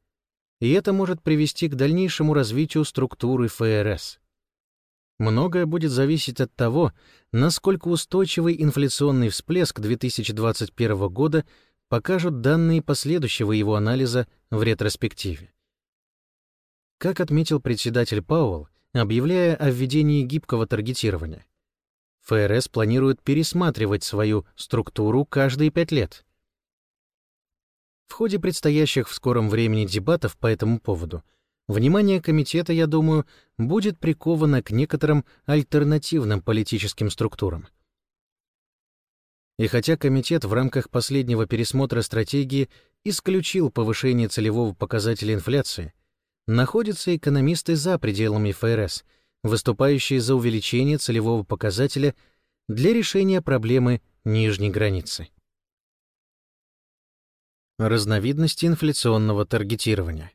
и это может привести к дальнейшему развитию структуры ФРС. Многое будет зависеть от того, насколько устойчивый инфляционный всплеск 2021 года покажут данные последующего его анализа в ретроспективе. Как отметил председатель Пауэлл, объявляя о введении гибкого таргетирования, ФРС планирует пересматривать свою структуру каждые пять лет. В ходе предстоящих в скором времени дебатов по этому поводу внимание комитета, я думаю, будет приковано к некоторым альтернативным политическим структурам. И хотя комитет в рамках последнего пересмотра стратегии исключил повышение целевого показателя инфляции, находятся экономисты за пределами ФРС, выступающие за увеличение целевого показателя для решения проблемы нижней границы. Разновидности инфляционного таргетирования.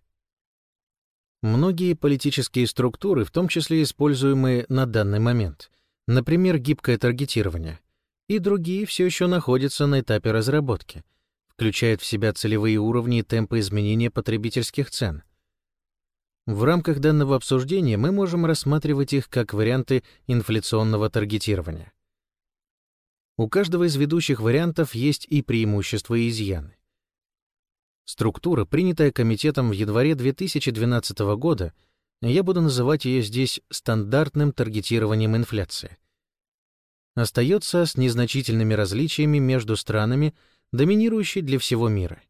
Многие политические структуры, в том числе используемые на данный момент, например, гибкое таргетирование, и другие все еще находятся на этапе разработки, включают в себя целевые уровни и темпы изменения потребительских цен. В рамках данного обсуждения мы можем рассматривать их как варианты инфляционного таргетирования. У каждого из ведущих вариантов есть и преимущества, и изъяны. Структура, принятая комитетом в январе 2012 года, я буду называть ее здесь стандартным таргетированием инфляции. Остается с незначительными различиями между странами, доминирующей для всего мира.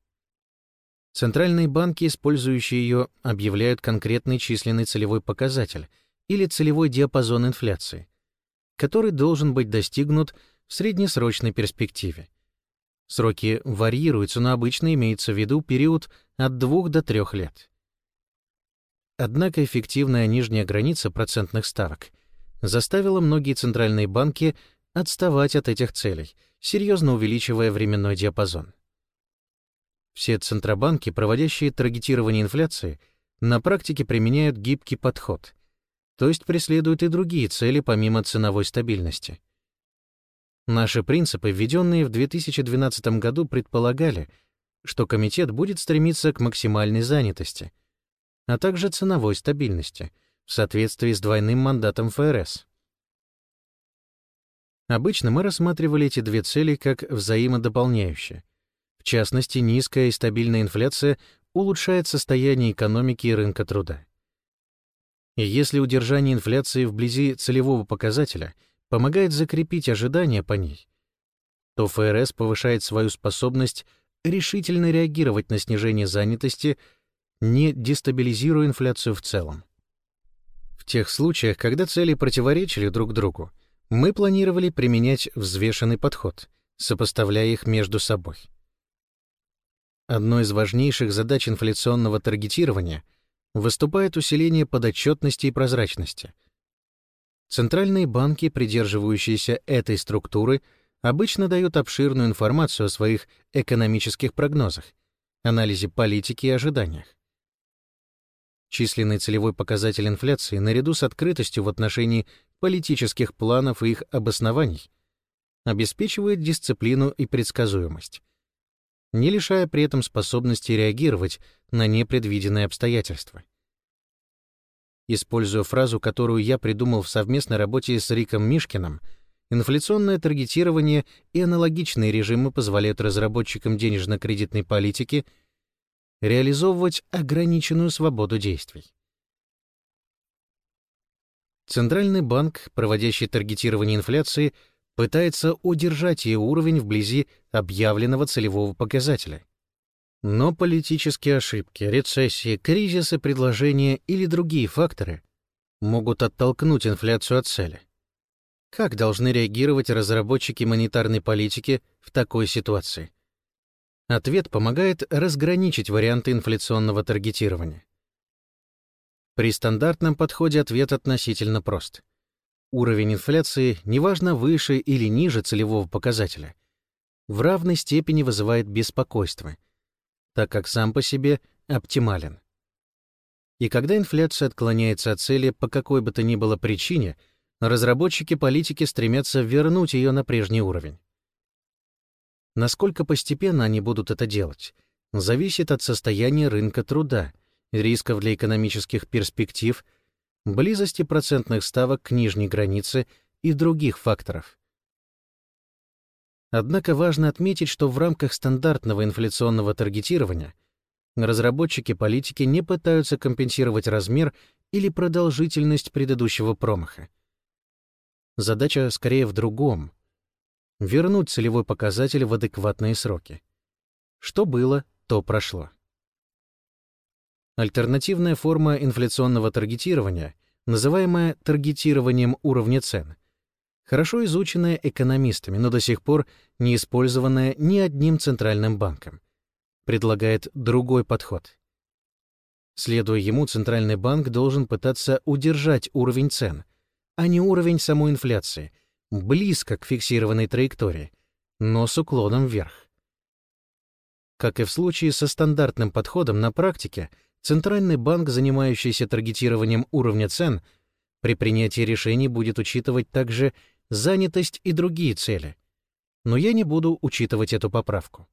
Центральные банки, использующие ее, объявляют конкретный численный целевой показатель или целевой диапазон инфляции, который должен быть достигнут в среднесрочной перспективе. Сроки варьируются, но обычно имеется в виду период от 2 до 3 лет. Однако эффективная нижняя граница процентных ставок заставила многие центральные банки отставать от этих целей, серьезно увеличивая временной диапазон. Все центробанки, проводящие таргетирование инфляции, на практике применяют гибкий подход, то есть преследуют и другие цели помимо ценовой стабильности — Наши принципы, введенные в 2012 году, предполагали, что комитет будет стремиться к максимальной занятости, а также ценовой стабильности в соответствии с двойным мандатом ФРС. Обычно мы рассматривали эти две цели как взаимодополняющие. В частности, низкая и стабильная инфляция улучшает состояние экономики и рынка труда. И если удержание инфляции вблизи целевого показателя — помогает закрепить ожидания по ней, то ФРС повышает свою способность решительно реагировать на снижение занятости, не дестабилизируя инфляцию в целом. В тех случаях, когда цели противоречили друг другу, мы планировали применять взвешенный подход, сопоставляя их между собой. Одной из важнейших задач инфляционного таргетирования выступает усиление подотчетности и прозрачности — Центральные банки, придерживающиеся этой структуры, обычно дают обширную информацию о своих экономических прогнозах, анализе политики и ожиданиях. Численный целевой показатель инфляции наряду с открытостью в отношении политических планов и их обоснований обеспечивает дисциплину и предсказуемость, не лишая при этом способности реагировать на непредвиденные обстоятельства. Используя фразу, которую я придумал в совместной работе с Риком Мишкиным, инфляционное таргетирование и аналогичные режимы позволяют разработчикам денежно-кредитной политики реализовывать ограниченную свободу действий. Центральный банк, проводящий таргетирование инфляции, пытается удержать ее уровень вблизи объявленного целевого показателя — но политические ошибки, рецессии, кризисы предложения или другие факторы могут оттолкнуть инфляцию от цели. Как должны реагировать разработчики монетарной политики в такой ситуации? Ответ помогает разграничить варианты инфляционного таргетирования. При стандартном подходе ответ относительно прост. Уровень инфляции, неважно выше или ниже целевого показателя, в равной степени вызывает беспокойство — так как сам по себе оптимален. И когда инфляция отклоняется от цели по какой бы то ни было причине, разработчики политики стремятся вернуть ее на прежний уровень. Насколько постепенно они будут это делать, зависит от состояния рынка труда, рисков для экономических перспектив, близости процентных ставок к нижней границе и других факторов. Однако важно отметить, что в рамках стандартного инфляционного таргетирования разработчики политики не пытаются компенсировать размер или продолжительность предыдущего промаха. Задача скорее в другом — вернуть целевой показатель в адекватные сроки. Что было, то прошло. Альтернативная форма инфляционного таргетирования, называемая таргетированием уровня цен, хорошо изученная экономистами, но до сих пор не использованная ни одним центральным банком, предлагает другой подход. Следуя ему, Центральный банк должен пытаться удержать уровень цен, а не уровень самой инфляции, близко к фиксированной траектории, но с уклоном вверх. Как и в случае со стандартным подходом на практике, Центральный банк, занимающийся таргетированием уровня цен, при принятии решений будет учитывать также занятость и другие цели. Но я не буду учитывать эту поправку.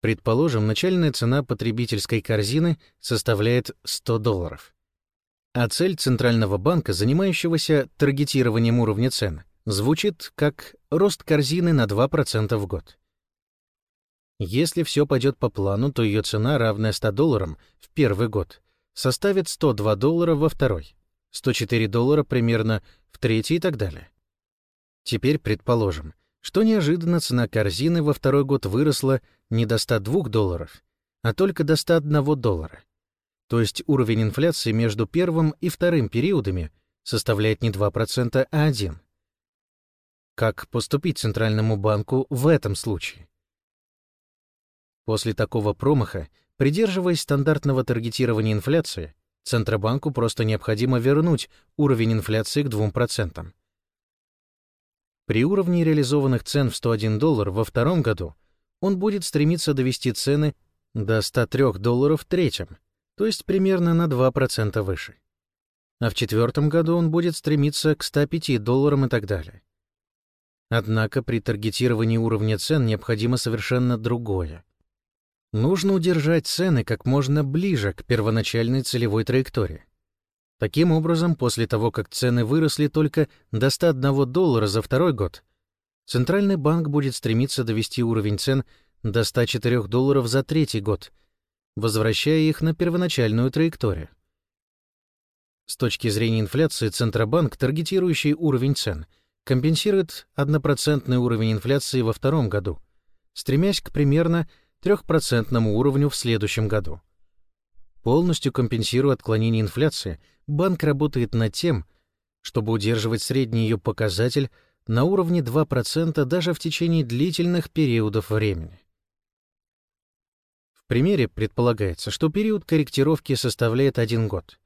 Предположим, начальная цена потребительской корзины составляет 100 долларов. А цель Центрального банка, занимающегося таргетированием уровня цен, звучит как рост корзины на 2% в год. Если все пойдет по плану, то ее цена, равная 100 долларам в первый год, составит 102 доллара во второй, 104 доллара примерно в третий и так далее. Теперь предположим, что неожиданно цена корзины во второй год выросла не до 102 долларов, а только до 101 доллара. То есть уровень инфляции между первым и вторым периодами составляет не 2%, а 1%. Как поступить Центральному банку в этом случае? После такого промаха, придерживаясь стандартного таргетирования инфляции, Центробанку просто необходимо вернуть уровень инфляции к 2%. При уровне реализованных цен в 101 доллар во втором году он будет стремиться довести цены до 103 долларов в третьем, то есть примерно на 2% выше. А в четвертом году он будет стремиться к 105 долларам и так далее. Однако при таргетировании уровня цен необходимо совершенно другое. Нужно удержать цены как можно ближе к первоначальной целевой траектории. Таким образом, после того, как цены выросли только до 101 доллара за второй год, Центральный банк будет стремиться довести уровень цен до 104 долларов за третий год, возвращая их на первоначальную траекторию. С точки зрения инфляции, Центробанк, таргетирующий уровень цен, компенсирует однопроцентный уровень инфляции во втором году, стремясь к примерно трехпроцентному уровню в следующем году. Полностью компенсируя отклонение инфляции, банк работает над тем, чтобы удерживать средний ее показатель на уровне 2% даже в течение длительных периодов времени. В примере предполагается, что период корректировки составляет один год.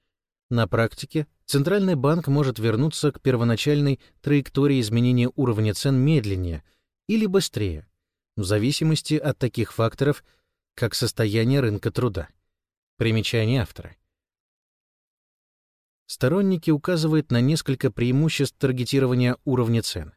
На практике Центральный банк может вернуться к первоначальной траектории изменения уровня цен медленнее или быстрее, в зависимости от таких факторов, как состояние рынка труда. Примечание автора. Сторонники указывают на несколько преимуществ таргетирования уровня цен.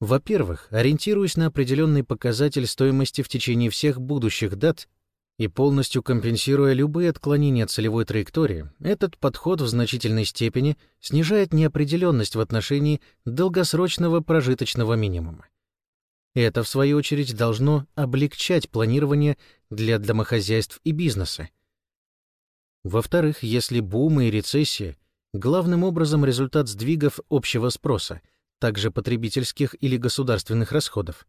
Во-первых, ориентируясь на определенный показатель стоимости в течение всех будущих дат и полностью компенсируя любые отклонения от целевой траектории, этот подход в значительной степени снижает неопределенность в отношении долгосрочного прожиточного минимума. Это, в свою очередь, должно облегчать планирование для домохозяйств и бизнеса. Во-вторых, если бумы и рецессии главным образом результат сдвигов общего спроса, также потребительских или государственных расходов,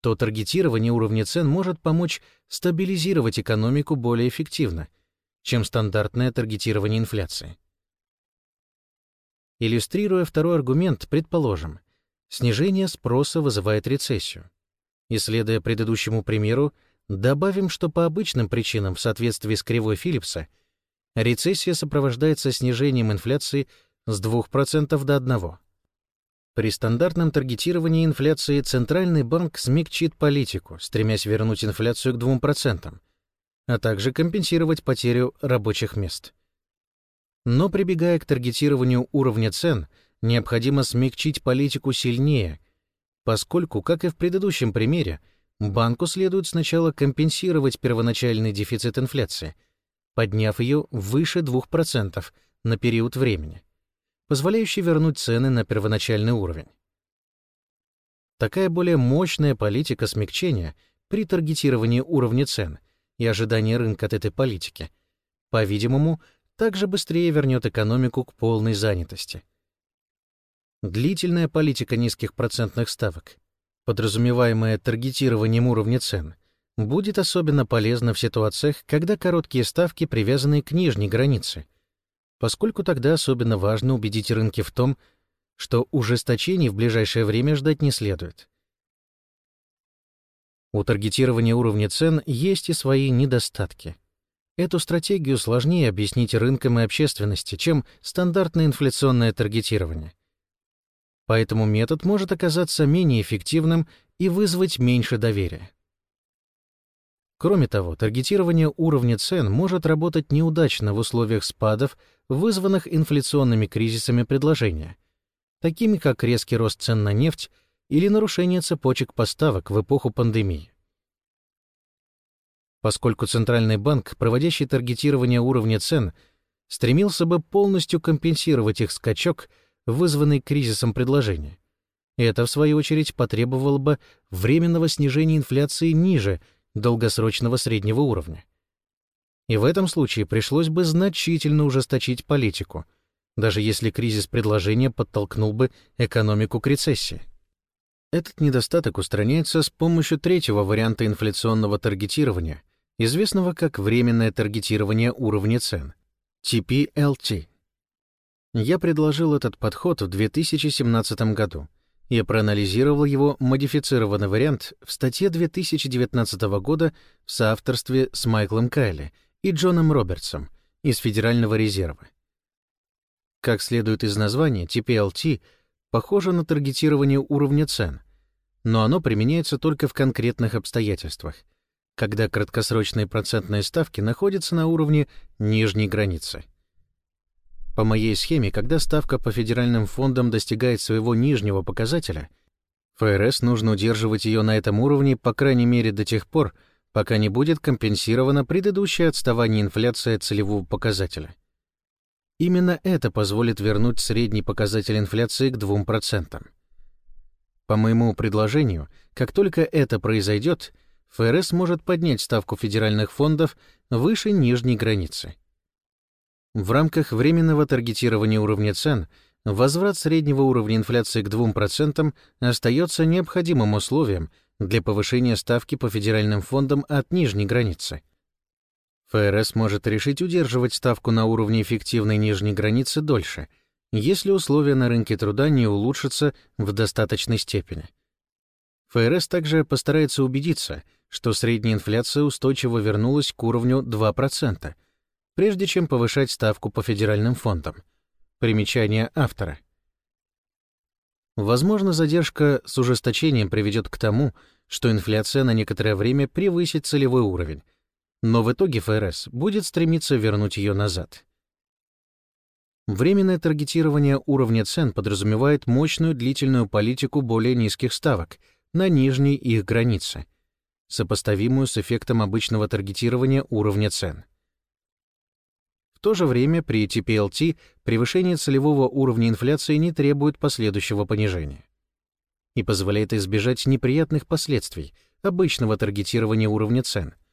то таргетирование уровня цен может помочь стабилизировать экономику более эффективно, чем стандартное таргетирование инфляции. Иллюстрируя второй аргумент, предположим, Снижение спроса вызывает рецессию. И следуя предыдущему примеру, добавим, что по обычным причинам в соответствии с кривой Филлипса рецессия сопровождается снижением инфляции с 2% до 1%. При стандартном таргетировании инфляции Центральный банк смягчит политику, стремясь вернуть инфляцию к 2%, а также компенсировать потерю рабочих мест. Но прибегая к таргетированию уровня цен, необходимо смягчить политику сильнее, поскольку, как и в предыдущем примере, банку следует сначала компенсировать первоначальный дефицит инфляции, подняв ее выше 2% на период времени, позволяющий вернуть цены на первоначальный уровень. Такая более мощная политика смягчения при таргетировании уровня цен и ожидании рынка от этой политики, по-видимому, также быстрее вернет экономику к полной занятости. Длительная политика низких процентных ставок, подразумеваемая таргетированием уровня цен, будет особенно полезна в ситуациях, когда короткие ставки привязаны к нижней границе, поскольку тогда особенно важно убедить рынки в том, что ужесточений в ближайшее время ждать не следует. У таргетирования уровня цен есть и свои недостатки. Эту стратегию сложнее объяснить рынкам и общественности, чем стандартное инфляционное таргетирование. Поэтому метод может оказаться менее эффективным и вызвать меньше доверия. Кроме того, таргетирование уровня цен может работать неудачно в условиях спадов, вызванных инфляционными кризисами предложения, такими как резкий рост цен на нефть или нарушение цепочек поставок в эпоху пандемии. Поскольку Центральный банк, проводящий таргетирование уровня цен, стремился бы полностью компенсировать их скачок, вызванный кризисом предложения. Это, в свою очередь, потребовало бы временного снижения инфляции ниже долгосрочного среднего уровня. И в этом случае пришлось бы значительно ужесточить политику, даже если кризис предложения подтолкнул бы экономику к рецессии. Этот недостаток устраняется с помощью третьего варианта инфляционного таргетирования, известного как временное таргетирование уровня цен, TPLT. Я предложил этот подход в 2017 году и проанализировал его модифицированный вариант в статье 2019 года в соавторстве с Майклом Кайли и Джоном Робертсом из Федерального резерва. Как следует из названия, TPLT похоже на таргетирование уровня цен, но оно применяется только в конкретных обстоятельствах, когда краткосрочные процентные ставки находятся на уровне нижней границы. По моей схеме, когда ставка по федеральным фондам достигает своего нижнего показателя, ФРС нужно удерживать ее на этом уровне по крайней мере до тех пор, пока не будет компенсировано предыдущее отставание инфляции от целевого показателя. Именно это позволит вернуть средний показатель инфляции к 2%. По моему предложению, как только это произойдет, ФРС может поднять ставку федеральных фондов выше нижней границы. В рамках временного таргетирования уровня цен возврат среднего уровня инфляции к 2% остается необходимым условием для повышения ставки по федеральным фондам от нижней границы — ФРС может решить удерживать ставку на уровне эффективной нижней границы дольше, если условия на рынке труда не улучшатся в достаточной степени. ФРС также постарается убедиться, что средняя инфляция устойчиво вернулась к уровню 2%, прежде чем повышать ставку по федеральным фондам. Примечание автора. Возможно, задержка с ужесточением приведет к тому, что инфляция на некоторое время превысит целевой уровень, но в итоге ФРС будет стремиться вернуть ее назад. Временное таргетирование уровня цен подразумевает мощную длительную политику более низких ставок на нижней их границе, сопоставимую с эффектом обычного таргетирования уровня цен. То же время при TPLT превышение целевого уровня инфляции не требует последующего понижения и позволяет избежать неприятных последствий обычного таргетирования уровня цен —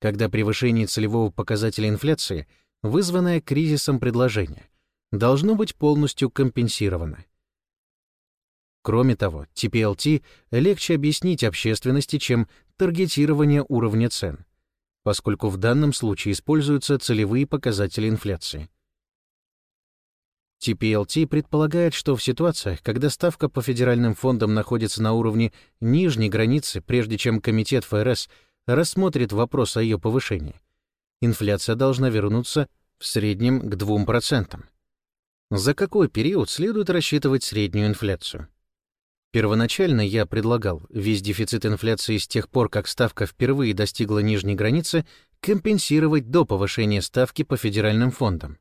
когда превышение целевого показателя инфляции, вызванное кризисом предложения, должно быть полностью компенсировано. Кроме того, TPLT легче объяснить общественности, чем таргетирование уровня цен, поскольку в данном случае используются целевые показатели инфляции. TPLT предполагает, что в ситуациях, когда ставка по федеральным фондам находится на уровне нижней границы, прежде чем Комитет ФРС рассмотрит вопрос о ее повышении, инфляция должна вернуться в среднем к 2%. За какой период следует рассчитывать среднюю инфляцию? Первоначально я предлагал весь дефицит инфляции с тех пор, как ставка впервые достигла нижней границы, компенсировать до повышения ставки по федеральным фондам.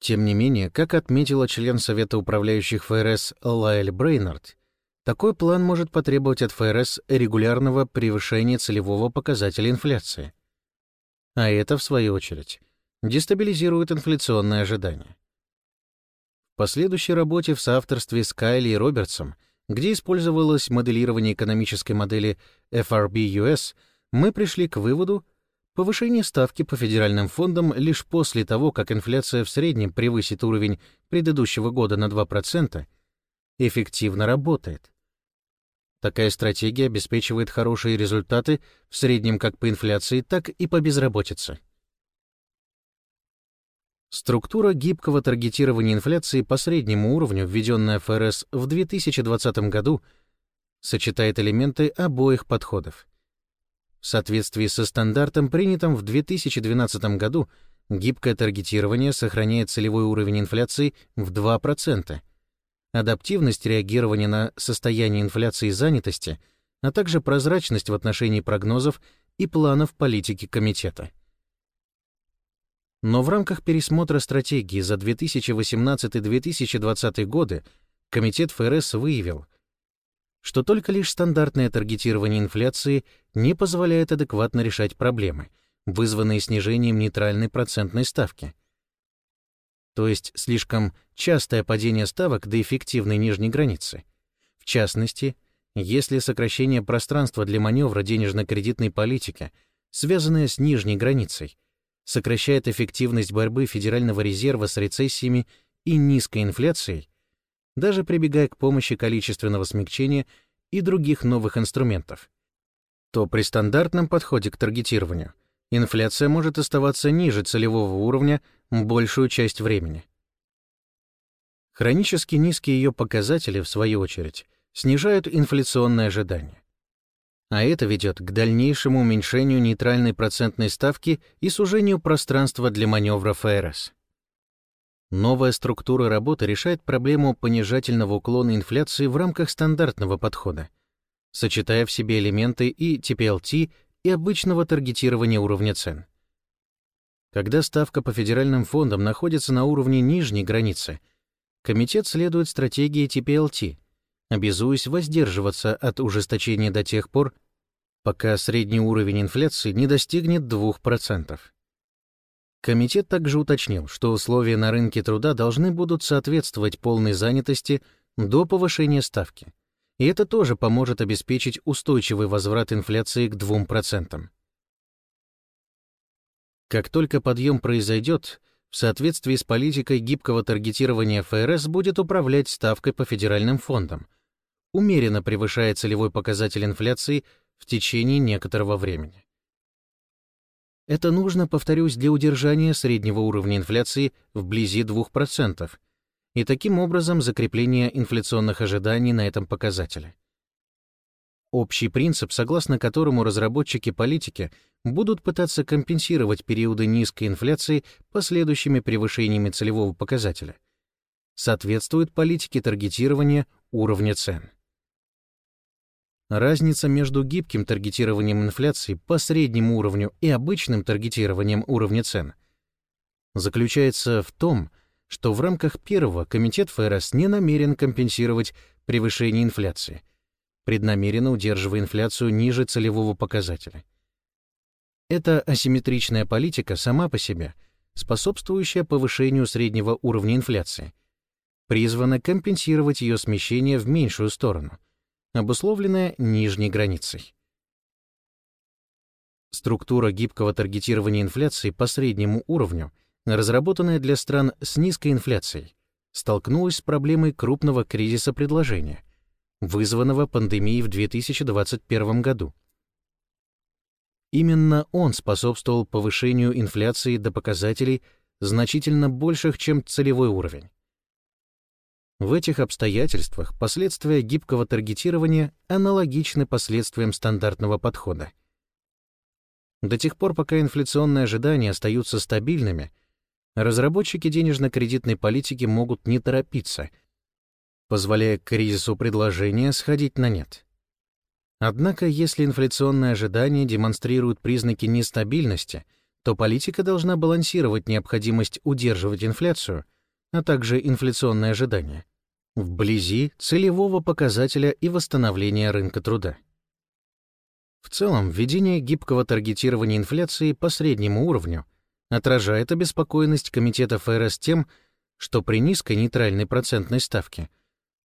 Тем не менее, как отметила член Совета управляющих ФРС Лайль Брейнард, такой план может потребовать от ФРС регулярного превышения целевого показателя инфляции. А это, в свою очередь, дестабилизирует инфляционные ожидания. В последующей работе в соавторстве с Кайли и Робертсом где использовалось моделирование экономической модели FRB-US, мы пришли к выводу, повышение ставки по федеральным фондам лишь после того, как инфляция в среднем превысит уровень предыдущего года на 2%, эффективно работает. Такая стратегия обеспечивает хорошие результаты в среднем как по инфляции, так и по безработице. Структура гибкого таргетирования инфляции по среднему уровню, введенная ФРС в 2020 году, сочетает элементы обоих подходов. В соответствии со стандартом, принятым в 2012 году, гибкое таргетирование сохраняет целевой уровень инфляции в 2%, адаптивность реагирования на состояние инфляции и занятости, а также прозрачность в отношении прогнозов и планов политики комитета. Но в рамках пересмотра стратегии за 2018-2020 годы Комитет ФРС выявил, что только лишь стандартное таргетирование инфляции не позволяет адекватно решать проблемы, вызванные снижением нейтральной процентной ставки. То есть слишком частое падение ставок до эффективной нижней границы. В частности, если сокращение пространства для маневра денежно-кредитной политики, связанное с нижней границей, сокращает эффективность борьбы Федерального резерва с рецессиями и низкой инфляцией, даже прибегая к помощи количественного смягчения и других новых инструментов, то при стандартном подходе к таргетированию инфляция может оставаться ниже целевого уровня большую часть времени. Хронически низкие ее показатели, в свою очередь, снижают инфляционные ожидания а это ведет к дальнейшему уменьшению нейтральной процентной ставки и сужению пространства для маневра ФРС. Новая структура работы решает проблему понижательного уклона инфляции в рамках стандартного подхода, сочетая в себе элементы и TPLT, и обычного таргетирования уровня цен. Когда ставка по федеральным фондам находится на уровне нижней границы, комитет следует стратегии TPLT — обязуясь воздерживаться от ужесточения до тех пор, пока средний уровень инфляции не достигнет 2%. Комитет также уточнил, что условия на рынке труда должны будут соответствовать полной занятости до повышения ставки, и это тоже поможет обеспечить устойчивый возврат инфляции к 2%. Как только подъем произойдет, в соответствии с политикой гибкого таргетирования ФРС будет управлять ставкой по федеральным фондам, умеренно превышая целевой показатель инфляции в течение некоторого времени. Это нужно, повторюсь, для удержания среднего уровня инфляции вблизи 2% и таким образом закрепления инфляционных ожиданий на этом показателе. Общий принцип, согласно которому разработчики политики будут пытаться компенсировать периоды низкой инфляции последующими превышениями целевого показателя, соответствует политике таргетирования уровня цен. Разница между гибким таргетированием инфляции по среднему уровню и обычным таргетированием уровня цен заключается в том, что в рамках первого Комитет ФРС не намерен компенсировать превышение инфляции, преднамеренно удерживая инфляцию ниже целевого показателя. Эта асимметричная политика сама по себе, способствующая повышению среднего уровня инфляции, призвана компенсировать ее смещение в меньшую сторону — обусловленная нижней границей. Структура гибкого таргетирования инфляции по среднему уровню, разработанная для стран с низкой инфляцией, столкнулась с проблемой крупного кризиса предложения, вызванного пандемией в 2021 году. Именно он способствовал повышению инфляции до показателей значительно больших, чем целевой уровень. В этих обстоятельствах последствия гибкого таргетирования аналогичны последствиям стандартного подхода. До тех пор, пока инфляционные ожидания остаются стабильными, разработчики денежно-кредитной политики могут не торопиться, позволяя кризису предложения сходить на нет. Однако, если инфляционные ожидания демонстрируют признаки нестабильности, то политика должна балансировать необходимость удерживать инфляцию, а также инфляционные ожидания, вблизи целевого показателя и восстановления рынка труда. В целом, введение гибкого таргетирования инфляции по среднему уровню отражает обеспокоенность Комитета ФРС тем, что при низкой нейтральной процентной ставке,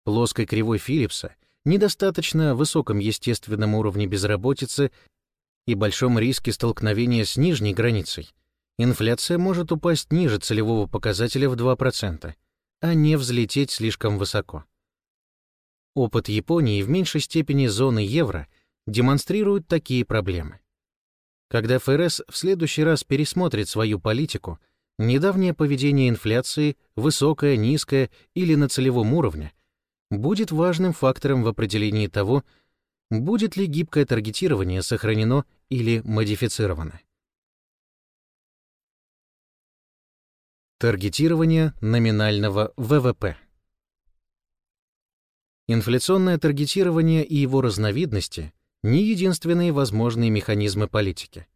плоской кривой Филлипса, недостаточно высоком естественном уровне безработицы и большом риске столкновения с нижней границей, инфляция может упасть ниже целевого показателя в 2%, а не взлететь слишком высоко. Опыт Японии в меньшей степени зоны евро демонстрирует такие проблемы. Когда ФРС в следующий раз пересмотрит свою политику, недавнее поведение инфляции, высокое, низкое или на целевом уровне, будет важным фактором в определении того, будет ли гибкое таргетирование сохранено или модифицировано. Таргетирование номинального ВВП Инфляционное таргетирование и его разновидности — не единственные возможные механизмы политики.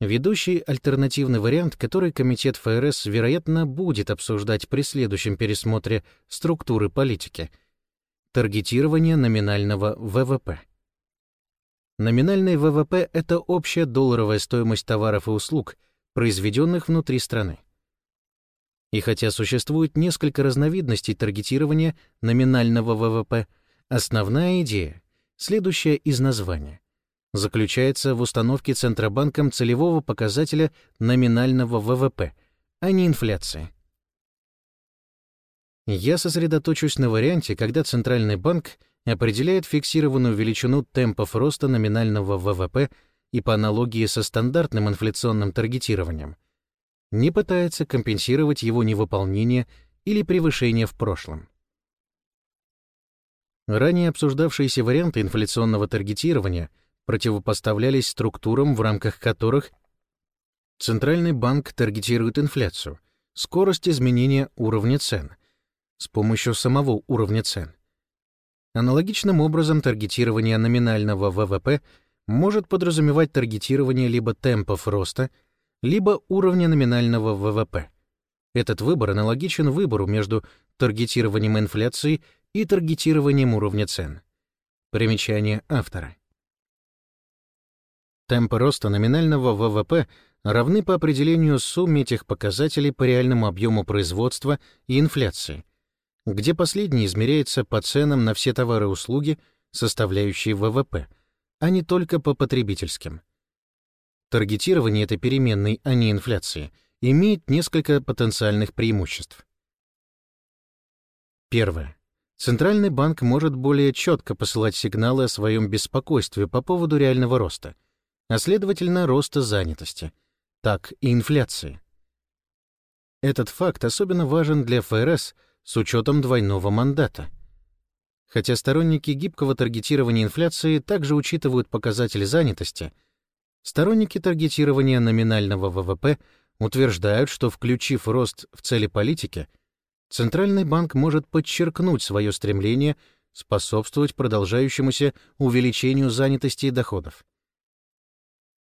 Ведущий альтернативный вариант, который Комитет ФРС, вероятно, будет обсуждать при следующем пересмотре структуры политики — таргетирование номинального ВВП. Номинальный ВВП — это общая долларовая стоимость товаров и услуг, произведенных внутри страны. И хотя существует несколько разновидностей таргетирования номинального ВВП, основная идея, следующая из названия, заключается в установке Центробанком целевого показателя номинального ВВП, а не инфляции. Я сосредоточусь на варианте, когда Центральный банк определяет фиксированную величину темпов роста номинального ВВП и по аналогии со стандартным инфляционным таргетированием, не пытается компенсировать его невыполнение или превышение в прошлом. Ранее обсуждавшиеся варианты инфляционного таргетирования противопоставлялись структурам, в рамках которых Центральный банк таргетирует инфляцию, скорость изменения уровня цен с помощью самого уровня цен, Аналогичным образом таргетирование номинального ВВП может подразумевать таргетирование либо темпов роста, либо уровня номинального ВВП. Этот выбор аналогичен выбору между таргетированием инфляции и таргетированием уровня цен. Примечание автора. Темпы роста номинального ВВП равны по определению сумме этих показателей по реальному объему производства и инфляции — где последний измеряется по ценам на все товары и услуги, составляющие ВВП, а не только по потребительским. Таргетирование этой переменной, а не инфляции, имеет несколько потенциальных преимуществ. Первое. Центральный банк может более четко посылать сигналы о своем беспокойстве по поводу реального роста, а следовательно роста занятости, так и инфляции. Этот факт особенно важен для ФРС, с учетом двойного мандата. Хотя сторонники гибкого таргетирования инфляции также учитывают показатели занятости, сторонники таргетирования номинального ВВП утверждают, что, включив рост в цели политики, Центральный банк может подчеркнуть свое стремление способствовать продолжающемуся увеличению занятости и доходов.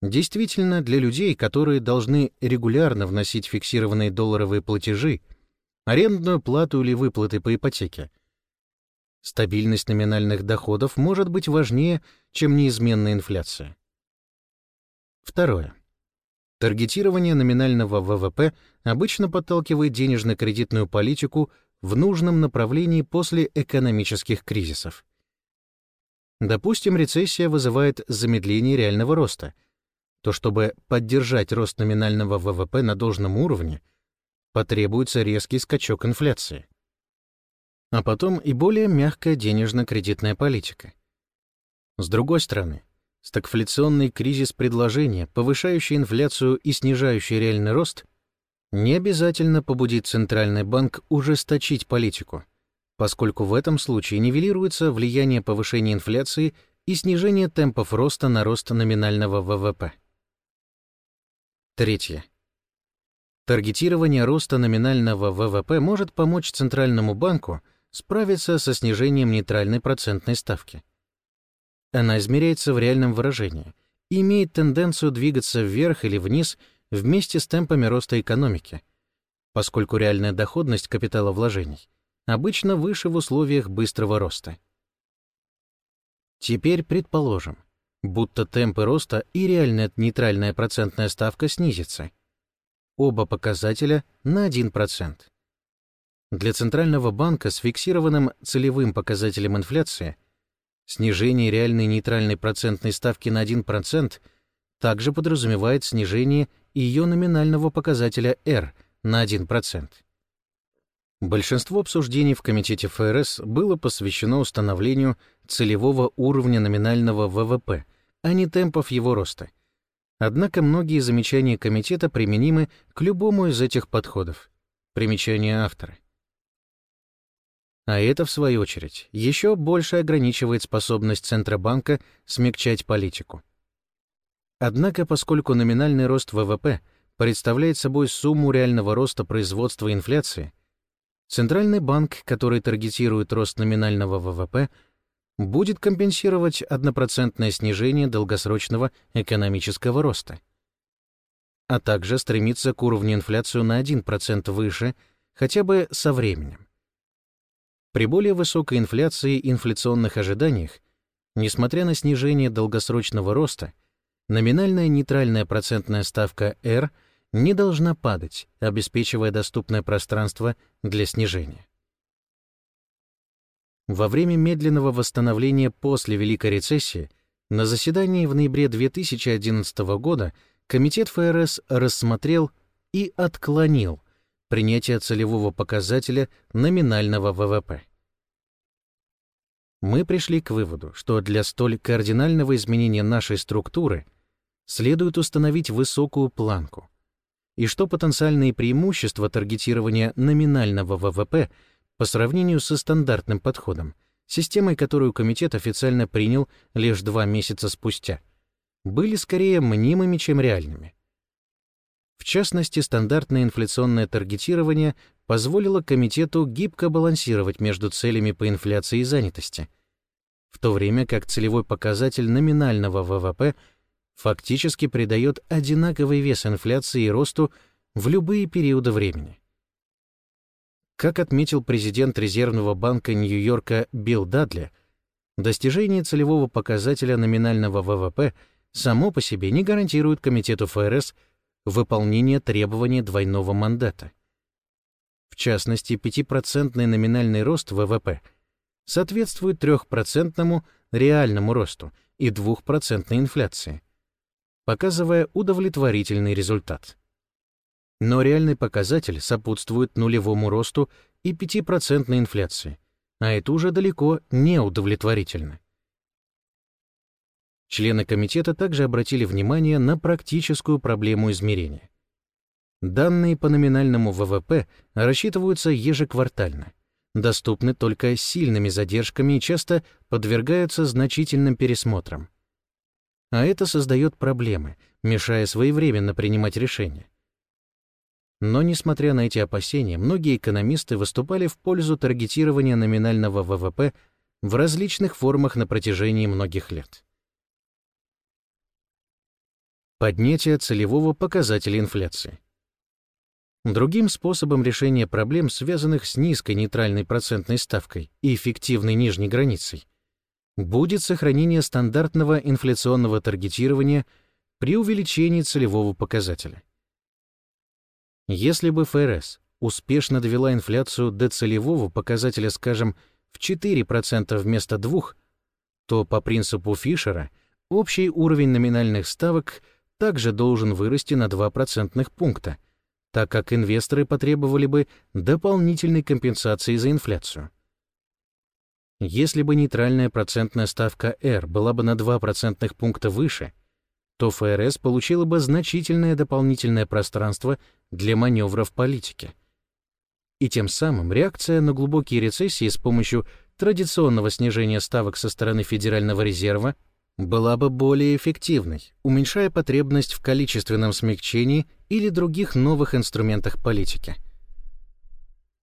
Действительно, для людей, которые должны регулярно вносить фиксированные долларовые платежи арендную плату или выплаты по ипотеке. Стабильность номинальных доходов может быть важнее, чем неизменная инфляция. Второе. Таргетирование номинального ВВП обычно подталкивает денежно-кредитную политику в нужном направлении после экономических кризисов. Допустим, рецессия вызывает замедление реального роста, то чтобы поддержать рост номинального ВВП на должном уровне — потребуется резкий скачок инфляции. А потом и более мягкая денежно-кредитная политика. С другой стороны, стагфляционный кризис предложения, повышающий инфляцию и снижающий реальный рост, не обязательно побудит Центральный банк ужесточить политику, поскольку в этом случае нивелируется влияние повышения инфляции и снижения темпов роста на рост номинального ВВП. Третье. Таргетирование роста номинального ВВП может помочь Центральному банку справится со снижением нейтральной процентной ставки. Она измеряется в реальном выражении и имеет тенденцию двигаться вверх или вниз вместе с темпами роста экономики, поскольку реальная доходность капитала вложений обычно выше в условиях быстрого роста. Теперь предположим, будто темпы роста и реальная нейтральная процентная ставка снизятся. Оба показателя на 1%. Для Центрального банка с фиксированным целевым показателем инфляции снижение реальной нейтральной процентной ставки на 1% также подразумевает снижение ее номинального показателя R на 1%. Большинство обсуждений в Комитете ФРС было посвящено установлению целевого уровня номинального ВВП, а не темпов его роста. Однако многие замечания Комитета применимы к любому из этих подходов. Примечание автора. А это, в свою очередь, еще больше ограничивает способность Центробанка смягчать политику. Однако, поскольку номинальный рост ВВП представляет собой сумму реального роста производства и инфляции, Центральный банк, который таргетирует рост номинального ВВП, будет компенсировать однопроцентное снижение долгосрочного экономического роста, а также стремиться к уровню инфляции на 1% выше хотя бы со временем. При более высокой инфляции и инфляционных ожиданиях, несмотря на снижение долгосрочного роста, номинальная нейтральная процентная ставка R – не должна падать, обеспечивая доступное пространство для снижения. Во время медленного восстановления после Великой рецессии на заседании в ноябре 2011 года Комитет ФРС рассмотрел и отклонил принятие целевого показателя номинального ВВП. Мы пришли к выводу, что для столь кардинального изменения нашей структуры следует установить высокую планку, и что потенциальные преимущества таргетирования номинального ВВП по сравнению со стандартным подходом, системой, которую комитет официально принял лишь два месяца спустя, были скорее мнимыми, чем реальными. В частности, стандартное инфляционное таргетирование позволило комитету гибко балансировать между целями по инфляции и занятости, в то время как целевой показатель номинального ВВП – фактически придает одинаковый вес инфляции и росту в любые периоды времени. Как отметил президент Резервного банка Нью-Йорка Билл Дадли, достижение целевого показателя номинального ВВП само по себе не гарантирует Комитету ФРС выполнение требования двойного мандата. В частности, 5% номинальный рост ВВП соответствует 3% реальному росту и 2% инфляции – показывая удовлетворительный результат. Но реальный показатель сопутствует нулевому росту и 5% инфляции, а это уже далеко не удовлетворительно. Члены комитета также обратили внимание на практическую проблему измерения. Данные по номинальному ВВП рассчитываются ежеквартально, доступны только сильными задержками и часто подвергаются значительным пересмотрам а это создает проблемы, мешая своевременно принимать решения. Но, несмотря на эти опасения, многие экономисты выступали в пользу таргетирования номинального ВВП в различных формах на протяжении многих лет. Поднятие целевого показателя инфляции. Другим способом решения проблем, связанных с низкой нейтральной процентной ставкой и эффективной нижней границей, будет сохранение стандартного инфляционного таргетирования при увеличении целевого показателя. Если бы ФРС успешно довела инфляцию до целевого показателя, скажем, в 4% вместо 2%, то по принципу Фишера общий уровень номинальных ставок также должен вырасти на 2 процентных пункта, так как инвесторы потребовали бы дополнительной компенсации за инфляцию. Если бы нейтральная процентная ставка R была бы на 2 процентных пункта выше, то ФРС получила бы значительное дополнительное пространство для маневров политики. И тем самым реакция на глубокие рецессии с помощью традиционного снижения ставок со стороны Федерального резерва была бы более эффективной, уменьшая потребность в количественном смягчении или других новых инструментах политики.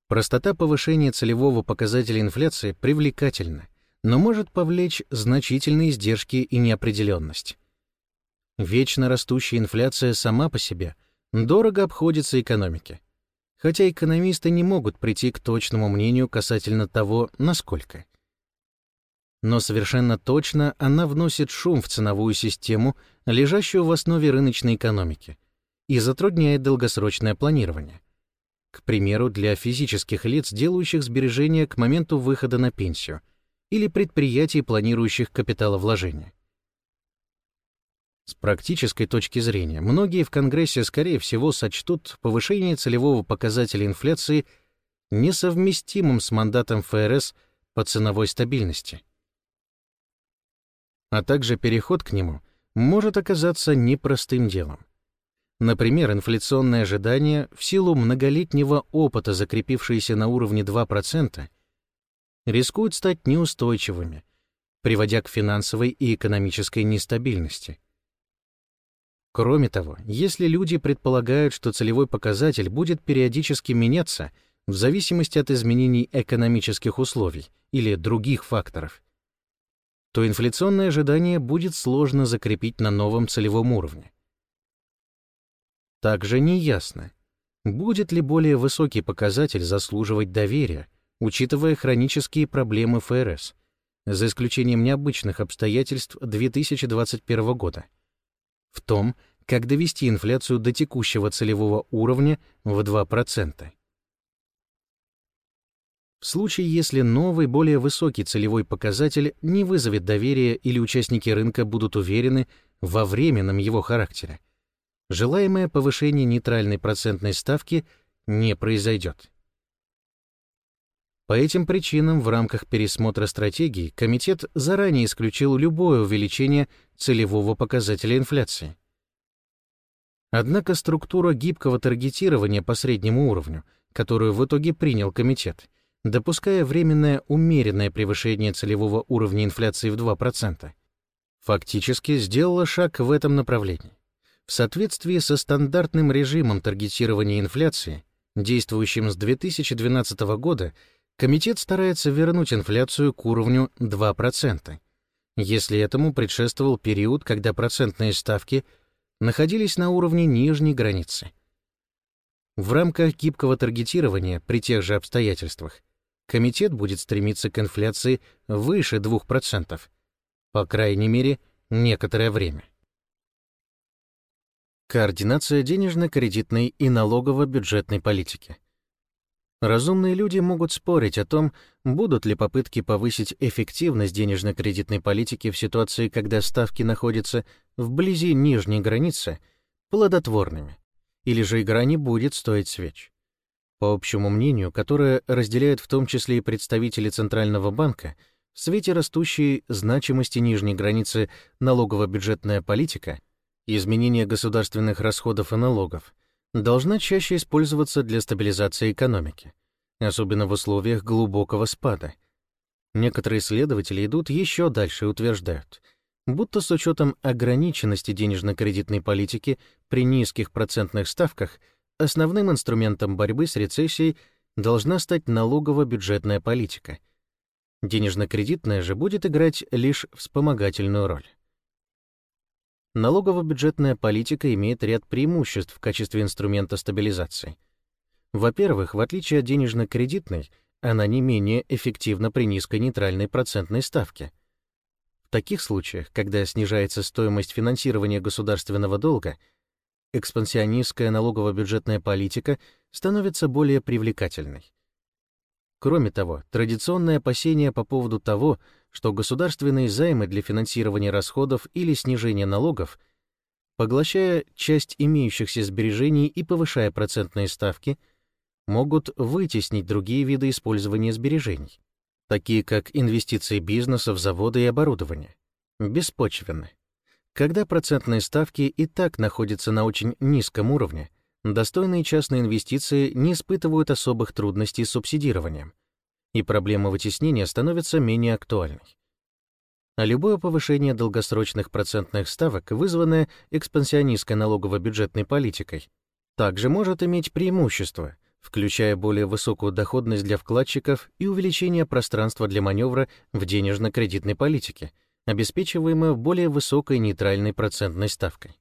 Простота повышения целевого показателя инфляции привлекательна, но может повлечь значительные издержки и неопределенность. Вечно растущая инфляция сама по себе дорого обходится экономике, хотя экономисты не могут прийти к точному мнению касательно того, насколько. Но совершенно точно она вносит шум в ценовую систему, лежащую в основе рыночной экономики, и затрудняет долгосрочное планирование. К примеру, для физических лиц, делающих сбережения к моменту выхода на пенсию, или предприятий, планирующих капиталовложения. С практической точки зрения, многие в Конгрессе, скорее всего, сочтут повышение целевого показателя инфляции несовместимым с мандатом ФРС по ценовой стабильности. А также переход к нему может оказаться непростым делом. Например, инфляционные ожидания в силу многолетнего опыта, закрепившиеся на уровне 2%, рискуют стать неустойчивыми, приводя к финансовой и экономической нестабильности. Кроме того, если люди предполагают, что целевой показатель будет периодически меняться в зависимости от изменений экономических условий или других факторов, то инфляционное ожидание будет сложно закрепить на новом целевом уровне. Также неясно, будет ли более высокий показатель заслуживать доверия, учитывая хронические проблемы ФРС, за исключением необычных обстоятельств 2021 года, в том, как довести инфляцию до текущего целевого уровня в 2%. В случае, если новый, более высокий целевой показатель не вызовет доверия или участники рынка будут уверены во временном его характере, желаемое повышение нейтральной процентной ставки не произойдет. По этим причинам в рамках пересмотра стратегии комитет заранее исключил любое увеличение целевого показателя инфляции. Однако структура гибкого таргетирования по среднему уровню, которую в итоге принял комитет, допуская временное умеренное превышение целевого уровня инфляции в 2%, фактически сделала шаг в этом направлении. В соответствии со стандартным режимом таргетирования инфляции, действующим с 2012 года, комитет старается вернуть инфляцию к уровню 2%, если этому предшествовал период, когда процентные ставки находились на уровне нижней границы. В рамках гибкого таргетирования при тех же обстоятельствах комитет будет стремиться к инфляции выше 2%, по крайней мере, некоторое время. Координация денежно-кредитной и налогово-бюджетной политики. Разумные люди могут спорить о том, будут ли попытки повысить эффективность денежно-кредитной политики в ситуации, когда ставки находятся вблизи нижней границы, плодотворными, или же игра не будет стоить свеч. По общему мнению, которое разделяют в том числе и представители Центрального банка, в свете растущей значимости нижней границы налогово-бюджетная политика — изменение государственных расходов и налогов должна чаще использоваться для стабилизации экономики, особенно в условиях глубокого спада. Некоторые исследователи идут еще дальше и утверждают, будто с учетом ограниченности денежно-кредитной политики при низких процентных ставках основным инструментом борьбы с рецессией должна стать налогово-бюджетная политика. Денежно-кредитная же будет играть лишь вспомогательную роль. Налогово-бюджетная политика имеет ряд преимуществ в качестве инструмента стабилизации. Во-первых, в отличие от денежно-кредитной, она не менее эффективна при низкой нейтральной процентной ставке. В таких случаях, когда снижается стоимость финансирования государственного долга, экспансионистская налогово-бюджетная политика становится более привлекательной. Кроме того, традиционные опасения по поводу того, что государственные займы для финансирования расходов или снижения налогов, поглощая часть имеющихся сбережений и повышая процентные ставки, могут вытеснить другие виды использования сбережений, такие как инвестиции бизнеса в заводы и оборудование, беспочвенны. Когда процентные ставки и так находятся на очень низком уровне, достойные частные инвестиции не испытывают особых трудностей с субсидированием, и проблема вытеснения становится менее актуальной. А любое повышение долгосрочных процентных ставок, вызванное экспансионистской налогово-бюджетной политикой, также может иметь преимущество, включая более высокую доходность для вкладчиков и увеличение пространства для маневра в денежно-кредитной политике, обеспечиваемое более высокой нейтральной процентной ставкой.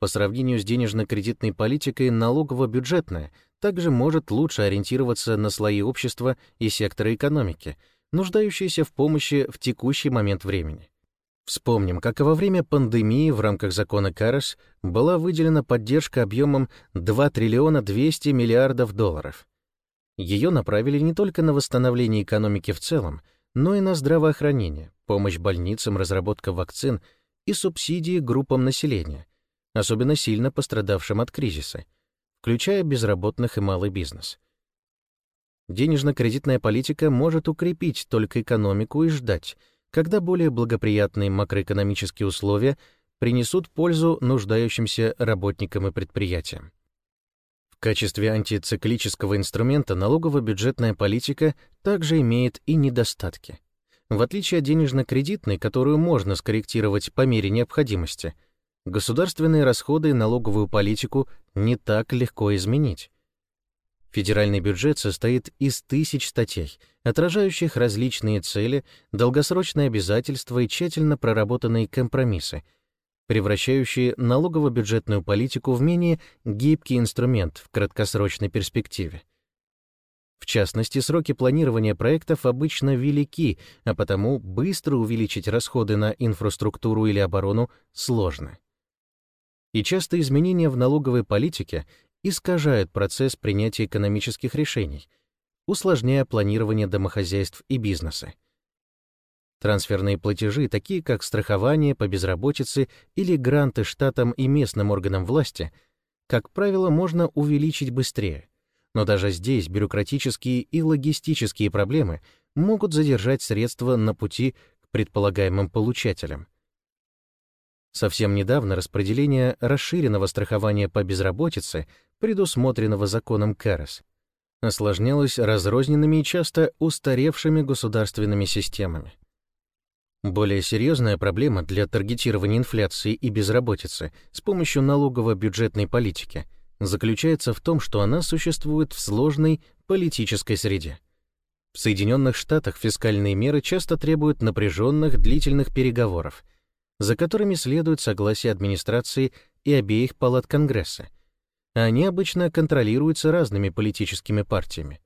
По сравнению с денежно-кредитной политикой налогово-бюджетная также может лучше ориентироваться на слои общества и сектора экономики, нуждающиеся в помощи в текущий момент времени. Вспомним, как во время пандемии в рамках закона КАРС была выделена поддержка объемом 2 триллиона 200 миллиардов долларов. Ее направили не только на восстановление экономики в целом, но и на здравоохранение, помощь больницам, разработка вакцин и субсидии группам населения, особенно сильно пострадавшим от кризиса, включая безработных и малый бизнес. Денежно-кредитная политика может укрепить только экономику и ждать — когда более благоприятные макроэкономические условия принесут пользу нуждающимся работникам и предприятиям. Качестве антициклического инструмента налогово-бюджетная политика также имеет и недостатки. В отличие от денежно-кредитной, которую можно скорректировать по мере необходимости, государственные расходы и налоговую политику не так легко изменить. Федеральный бюджет состоит из тысяч статей, отражающих различные цели, долгосрочные обязательства и тщательно проработанные компромиссы, превращающие налогово-бюджетную политику в менее гибкий инструмент в краткосрочной перспективе. В частности, сроки планирования проектов обычно велики, а потому быстро увеличить расходы на инфраструктуру или оборону сложно. И часто изменения в налоговой политике искажают процесс принятия экономических решений, усложняя планирование домохозяйств и бизнеса. Трансферные платежи, такие как страхование по безработице или гранты штатам и местным органам власти, как правило, можно увеличить быстрее. Но даже здесь бюрократические и логистические проблемы могут задержать средства на пути к предполагаемым получателям. Совсем недавно распределение расширенного страхования по безработице, предусмотренного законом КЭРОС, осложнялось разрозненными и часто устаревшими государственными системами. Более серьезная проблема для таргетирования инфляции и безработицы с помощью налогово-бюджетной политики заключается в том, что она существует в сложной политической среде. В Соединенных Штатах фискальные меры часто требуют напряженных длительных переговоров — за которыми следует согласие администрации и обеих палат Конгресса. Они обычно контролируются разными политическими партиями.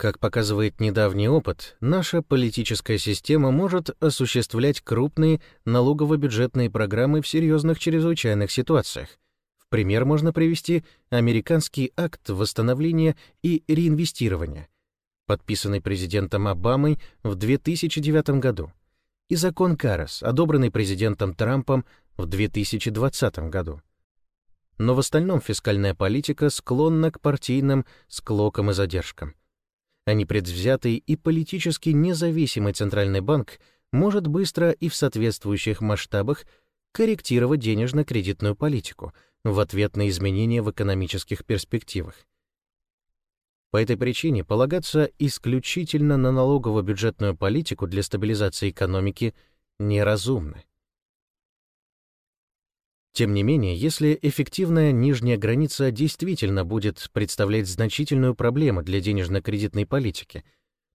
Как показывает недавний опыт, наша политическая система может осуществлять крупные налогово-бюджетные программы в серьезных чрезвычайных ситуациях. В пример можно привести американский акт восстановления и реинвестирования, подписанный президентом Обамой в 2009 году и закон Карас, одобренный президентом Трампом в 2020 году. Но в остальном фискальная политика склонна к партийным склокам и задержкам. А непредвзятый и политически независимый Центральный банк может быстро и в соответствующих масштабах корректировать денежно-кредитную политику в ответ на изменения в экономических перспективах. По этой причине полагаться исключительно на налогово-бюджетную политику для стабилизации экономики неразумно. Тем не менее, если эффективная нижняя граница действительно будет представлять значительную проблему для денежно-кредитной политики,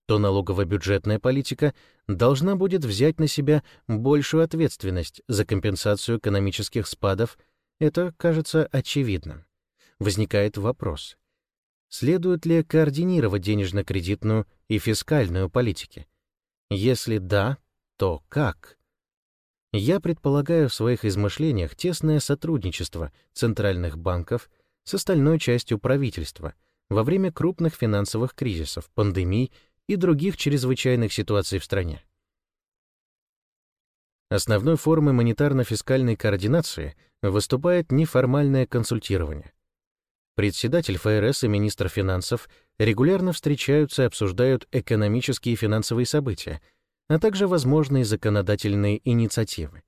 то налогово-бюджетная политика должна будет взять на себя большую ответственность за компенсацию экономических спадов, это кажется очевидным. Возникает вопрос, Следует ли координировать денежно-кредитную и фискальную политики? Если да, то как? Я предполагаю в своих измышлениях тесное сотрудничество центральных банков с остальной частью правительства во время крупных финансовых кризисов, пандемий и других чрезвычайных ситуаций в стране. Основной формой монетарно-фискальной координации выступает неформальное консультирование. Председатель ФРС и министр финансов регулярно встречаются и обсуждают экономические и финансовые события, а также возможные законодательные инициативы.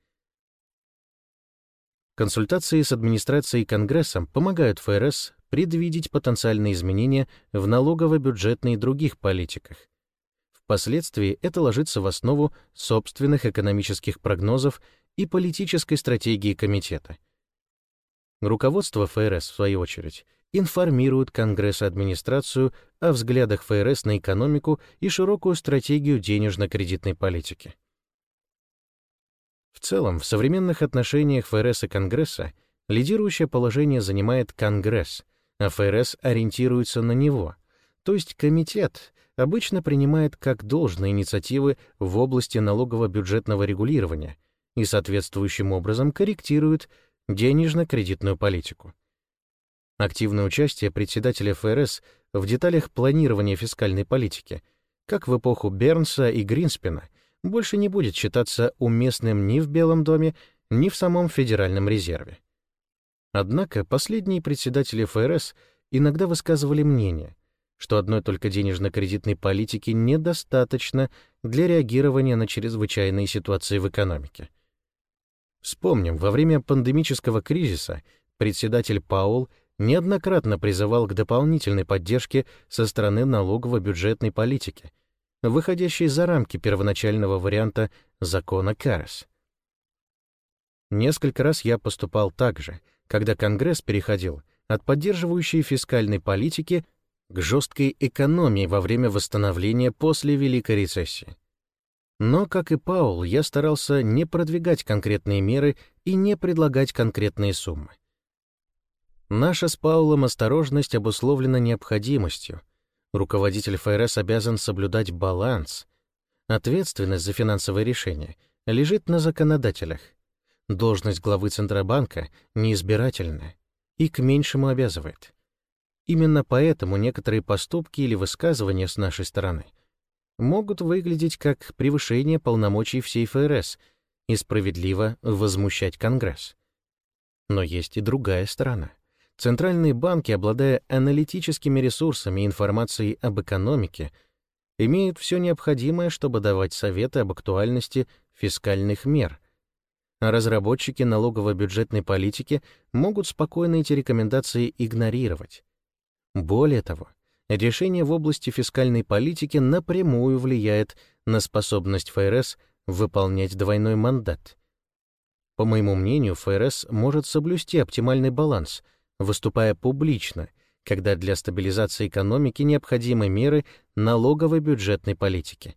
Консультации с администрацией и Конгрессом помогают ФРС предвидеть потенциальные изменения в налогово-бюджетной и других политиках. Впоследствии это ложится в основу собственных экономических прогнозов и политической стратегии комитета. Руководство ФРС, в свою очередь, информируют Конгресс администрацию о взглядах ФРС на экономику и широкую стратегию денежно-кредитной политики. В целом, в современных отношениях ФРС и Конгресса лидирующее положение занимает Конгресс, а ФРС ориентируется на него, то есть комитет обычно принимает как должные инициативы в области налогово-бюджетного регулирования и соответствующим образом корректирует денежно-кредитную политику. Активное участие председателя ФРС в деталях планирования фискальной политики, как в эпоху Бернса и Гринспена, больше не будет считаться уместным ни в Белом доме, ни в самом Федеральном резерве. Однако последние председатели ФРС иногда высказывали мнение, что одной только денежно-кредитной политики недостаточно для реагирования на чрезвычайные ситуации в экономике. Вспомним, во время пандемического кризиса председатель Паул неоднократно призывал к дополнительной поддержке со стороны налогово-бюджетной политики, выходящей за рамки первоначального варианта закона Карес. Несколько раз я поступал так же, когда Конгресс переходил от поддерживающей фискальной политики к жесткой экономии во время восстановления после Великой рецессии. Но, как и Паул, я старался не продвигать конкретные меры и не предлагать конкретные суммы. Наша с Паулом осторожность обусловлена необходимостью. Руководитель ФРС обязан соблюдать баланс. Ответственность за финансовые решения лежит на законодателях. Должность главы Центробанка неизбирательная и к меньшему обязывает. Именно поэтому некоторые поступки или высказывания с нашей стороны могут выглядеть как превышение полномочий всей ФРС и справедливо возмущать Конгресс. Но есть и другая сторона. Центральные банки, обладая аналитическими ресурсами и информацией об экономике, имеют все необходимое, чтобы давать советы об актуальности фискальных мер, а разработчики налогово-бюджетной политики могут спокойно эти рекомендации игнорировать. Более того, решение в области фискальной политики напрямую влияет на способность ФРС выполнять двойной мандат. По моему мнению, ФРС может соблюсти оптимальный баланс — выступая публично, когда для стабилизации экономики необходимы меры налоговой бюджетной политики.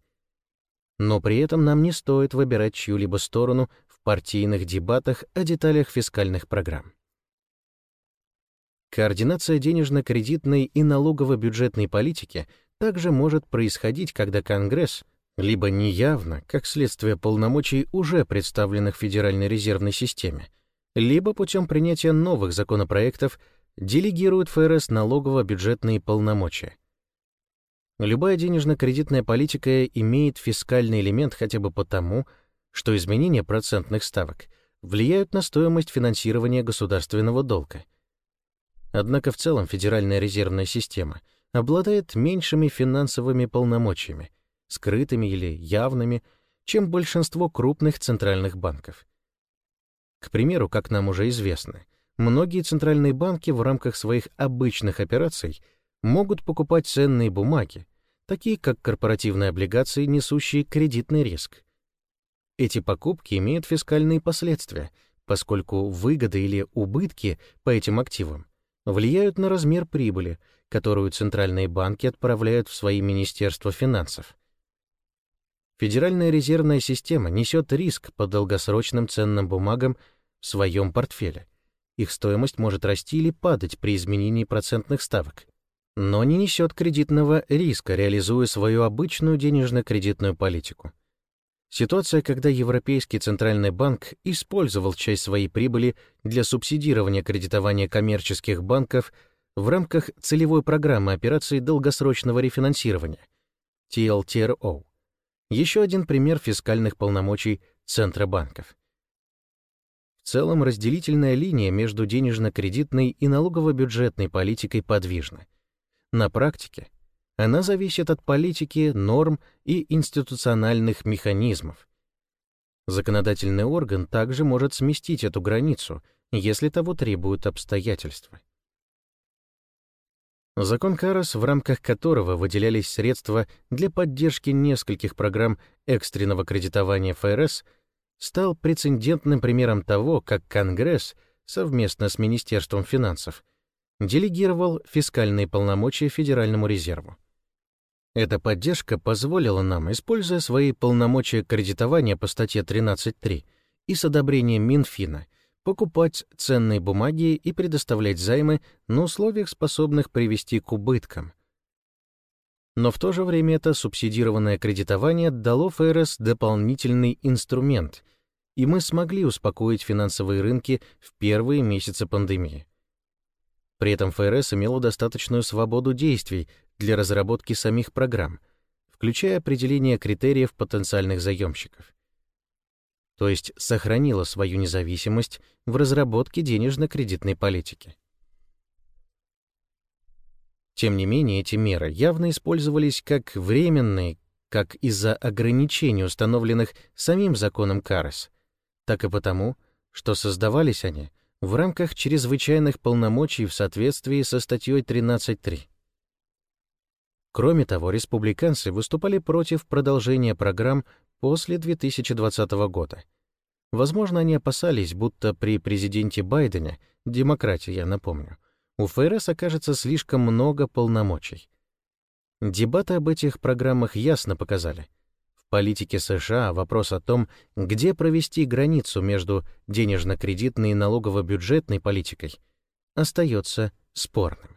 Но при этом нам не стоит выбирать чью-либо сторону в партийных дебатах о деталях фискальных программ. Координация денежно-кредитной и налогово-бюджетной политики также может происходить, когда Конгресс либо неявно, как следствие полномочий уже представленных Федеральной резервной системе, либо путем принятия новых законопроектов делегируют ФРС налогово-бюджетные полномочия. Любая денежно-кредитная политика имеет фискальный элемент хотя бы потому, что изменения процентных ставок влияют на стоимость финансирования государственного долга. Однако в целом Федеральная резервная система обладает меньшими финансовыми полномочиями, скрытыми или явными, чем большинство крупных центральных банков. К примеру, как нам уже известно, многие центральные банки в рамках своих обычных операций могут покупать ценные бумаги, такие как корпоративные облигации, несущие кредитный риск. Эти покупки имеют фискальные последствия, поскольку выгоды или убытки по этим активам влияют на размер прибыли, которую центральные банки отправляют в свои министерства финансов. Федеральная резервная система несет риск по долгосрочным ценным бумагам в своем портфеле. Их стоимость может расти или падать при изменении процентных ставок, но не несет кредитного риска, реализуя свою обычную денежно-кредитную политику. Ситуация, когда Европейский Центральный банк использовал часть своей прибыли для субсидирования кредитования коммерческих банков в рамках целевой программы операций долгосрочного рефинансирования TLTRO. Еще один пример фискальных полномочий Центробанков. В целом разделительная линия между денежно-кредитной и налогово-бюджетной политикой подвижна. На практике она зависит от политики, норм и институциональных механизмов. Законодательный орган также может сместить эту границу, если того требуют обстоятельства. Закон Карас, в рамках которого выделялись средства для поддержки нескольких программ экстренного кредитования ФРС, стал прецедентным примером того, как Конгресс совместно с Министерством финансов делегировал фискальные полномочия Федеральному резерву. Эта поддержка позволила нам, используя свои полномочия кредитования по статье 13.3 и с одобрением Минфина, покупать ценные бумаги и предоставлять займы на условиях, способных привести к убыткам. Но в то же время это субсидированное кредитование дало ФРС дополнительный инструмент, и мы смогли успокоить финансовые рынки в первые месяцы пандемии. При этом ФРС имела достаточную свободу действий для разработки самих программ, включая определение критериев потенциальных заемщиков. То есть сохранила свою независимость в разработке денежно-кредитной политики. Тем не менее, эти меры явно использовались как временные, как из-за ограничений, установленных самим законом Карес, так и потому, что создавались они в рамках чрезвычайных полномочий в соответствии со статьей 13.3. Кроме того, республиканцы выступали против продолжения программ после 2020 года. Возможно, они опасались, будто при президенте Байдене, демократии, я напомню, у ФРС окажется слишком много полномочий. Дебаты об этих программах ясно показали. В политике США вопрос о том, где провести границу между денежно-кредитной и налогово-бюджетной политикой, остается спорным.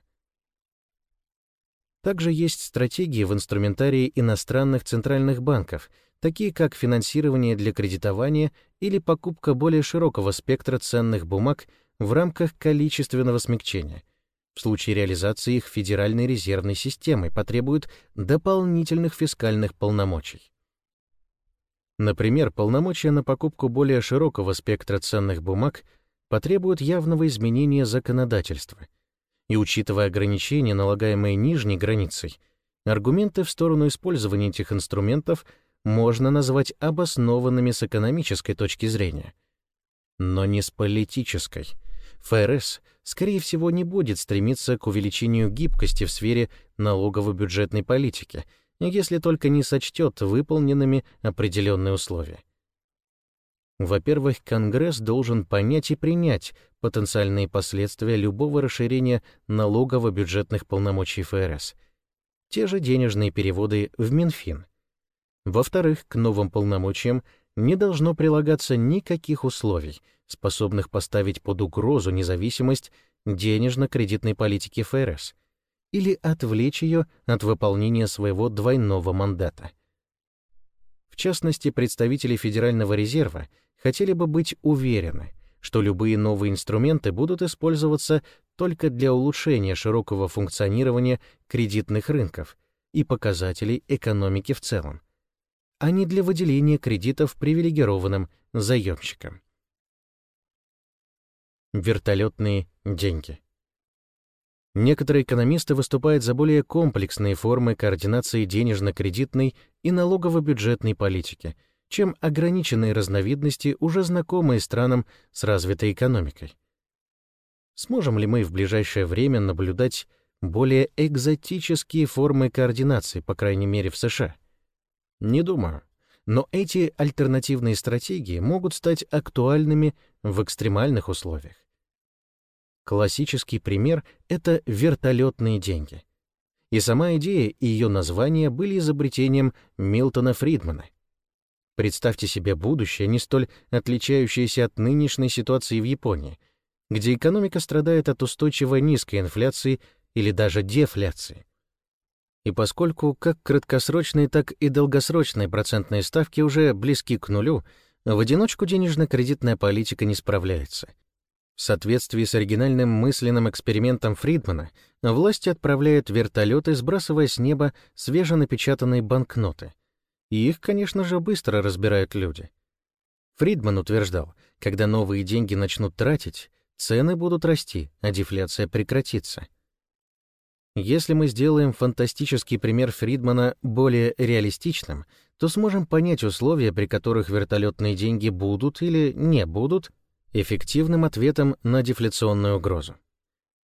Также есть стратегии в инструментарии иностранных центральных банков, такие как финансирование для кредитования или покупка более широкого спектра ценных бумаг в рамках количественного смягчения. В случае реализации их Федеральной резервной системой потребуют дополнительных фискальных полномочий. Например, полномочия на покупку более широкого спектра ценных бумаг потребуют явного изменения законодательства — и учитывая ограничения, налагаемые нижней границей, аргументы в сторону использования этих инструментов можно назвать обоснованными с экономической точки зрения. Но не с политической. ФРС, скорее всего, не будет стремиться к увеличению гибкости в сфере налогово-бюджетной политики, если только не сочтет выполненными определенные условия. Во-первых, Конгресс должен понять и принять потенциальные последствия любого расширения налогово-бюджетных полномочий ФРС, те же денежные переводы в Минфин. Во-вторых, к новым полномочиям не должно прилагаться никаких условий, способных поставить под угрозу независимость денежно-кредитной политики ФРС или отвлечь ее от выполнения своего двойного мандата. В частности, представители Федерального резерва хотели бы быть уверены — что любые новые инструменты будут использоваться только для улучшения широкого функционирования кредитных рынков и показателей экономики в целом, а не для выделения кредитов привилегированным заемщикам. Вертолетные деньги. Некоторые экономисты выступают за более комплексные формы координации денежно-кредитной и налогово-бюджетной политики — чем ограниченные разновидности, уже знакомые странам с развитой экономикой. Сможем ли мы в ближайшее время наблюдать более экзотические формы координации, по крайней мере в США? Не думаю. Но эти альтернативные стратегии могут стать актуальными в экстремальных условиях. Классический пример — это вертолетные деньги. И сама идея и ее название были изобретением Милтона Фридмана, Представьте себе будущее, не столь отличающееся от нынешней ситуации в Японии, где экономика страдает от устойчивой низкой инфляции или даже дефляции. И поскольку как краткосрочные, так и долгосрочные процентные ставки уже близки к нулю, в одиночку денежно-кредитная политика не справляется. В соответствии с оригинальным мысленным экспериментом Фридмана, власти отправляют вертолеты, сбрасывая с неба свеженапечатанные банкноты — и их, конечно же, быстро разбирают люди. Фридман утверждал, когда новые деньги начнут тратить, цены будут расти, а дефляция прекратится. Если мы сделаем фантастический пример Фридмана более реалистичным, то сможем понять условия, при которых вертолетные деньги будут или не будут эффективным ответом на дефляционную угрозу.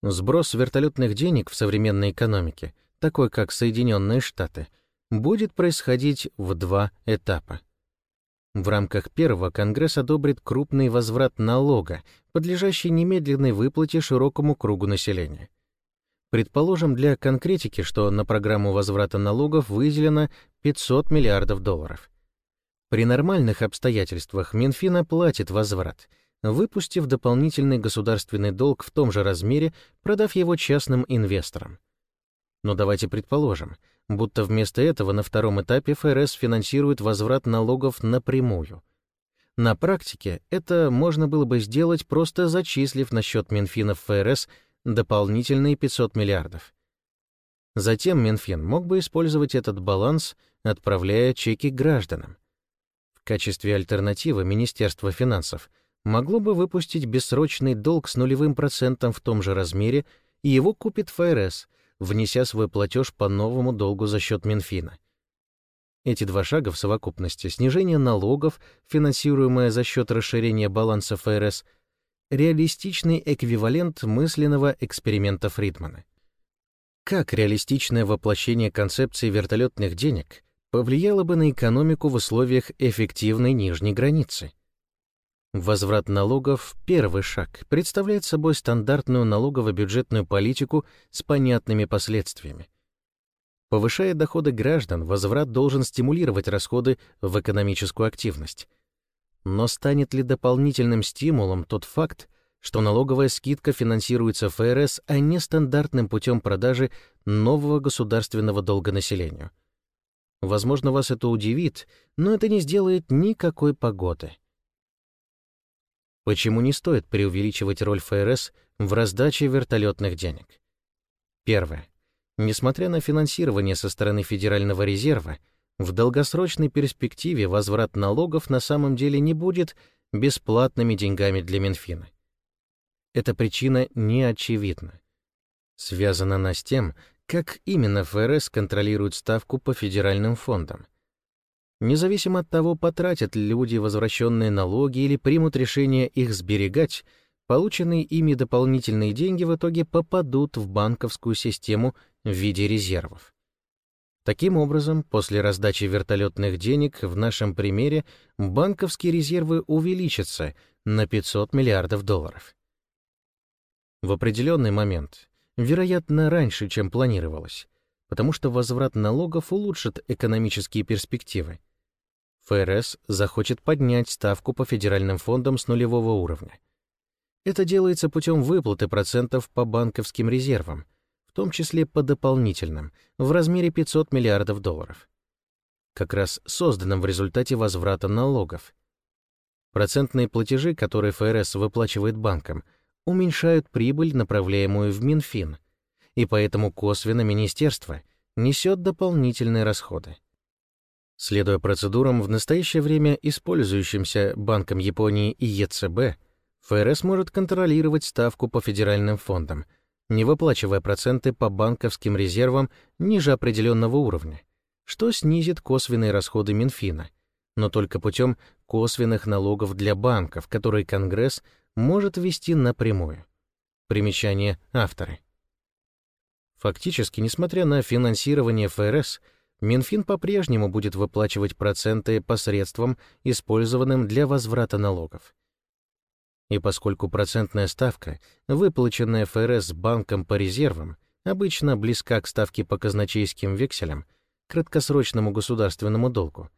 Сброс вертолетных денег в современной экономике, такой как Соединенные Штаты — будет происходить в два этапа. В рамках первого Конгресс одобрит крупный возврат налога, подлежащий немедленной выплате широкому кругу населения. Предположим для конкретики, что на программу возврата налогов выделено 500 миллиардов долларов. При нормальных обстоятельствах Минфин оплатит возврат, выпустив дополнительный государственный долг в том же размере, продав его частным инвесторам. Но давайте предположим, будто вместо этого на втором этапе ФРС финансирует возврат налогов напрямую. На практике это можно было бы сделать, просто зачислив на счет Минфина ФРС дополнительные 500 миллиардов. Затем Минфин мог бы использовать этот баланс, отправляя чеки гражданам. В качестве альтернативы Министерство финансов могло бы выпустить бессрочный долг с нулевым процентом в том же размере, и его купит ФРС, внеся свой платеж по новому долгу за счет Минфина. Эти два шага в совокупности — снижение налогов, финансируемое за счет расширения баланса ФРС, реалистичный эквивалент мысленного эксперимента Фридмана. Как реалистичное воплощение концепции вертолетных денег повлияло бы на экономику в условиях эффективной нижней границы? Возврат налогов — первый шаг, представляет собой стандартную налогово-бюджетную политику с понятными последствиями. Повышая доходы граждан, возврат должен стимулировать расходы в экономическую активность. Но станет ли дополнительным стимулом тот факт, что налоговая скидка финансируется ФРС, а не стандартным путем продажи нового государственного долга населению? Возможно, вас это удивит, но это не сделает никакой погоды. Почему не стоит преувеличивать роль ФРС в раздаче вертолетных денег? Первое. Несмотря на финансирование со стороны Федерального резерва, в долгосрочной перспективе возврат налогов на самом деле не будет бесплатными деньгами для Минфина. Эта причина не очевидна. Связана она с тем, как именно ФРС контролирует ставку по федеральным фондам — Независимо от того, потратят ли люди возвращенные налоги или примут решение их сберегать, полученные ими дополнительные деньги в итоге попадут в банковскую систему в виде резервов. Таким образом, после раздачи вертолетных денег в нашем примере банковские резервы увеличатся на 500 миллиардов долларов. В определенный момент, вероятно, раньше, чем планировалось, потому что возврат налогов улучшит экономические перспективы, ФРС захочет поднять ставку по федеральным фондам с нулевого уровня. Это делается путем выплаты процентов по банковским резервам, том числе по дополнительным, в размере 500 миллиардов долларов. Как раз созданным в результате возврата налогов. Процентные платежи, которые ФРС выплачивает банкам, уменьшают прибыль, направляемую в Минфин, и поэтому косвенно министерство несет дополнительные расходы. Следуя процедурам, в настоящее время использующимся Банком Японии и ЕЦБ, ФРС может контролировать ставку по федеральным фондам, не выплачивая проценты по банковским резервам ниже определенного уровня, что снизит косвенные расходы Минфина, но только путем косвенных налогов для банков, которые Конгресс может ввести напрямую. Примечание авторы. Фактически, несмотря на финансирование ФРС, Минфин по-прежнему будет выплачивать проценты посредством, использованным для возврата налогов. И поскольку процентная ставка, выплаченная ФРС банком по резервам, обычно близка к ставке по казначейским векселям, краткосрочному государственному долгу,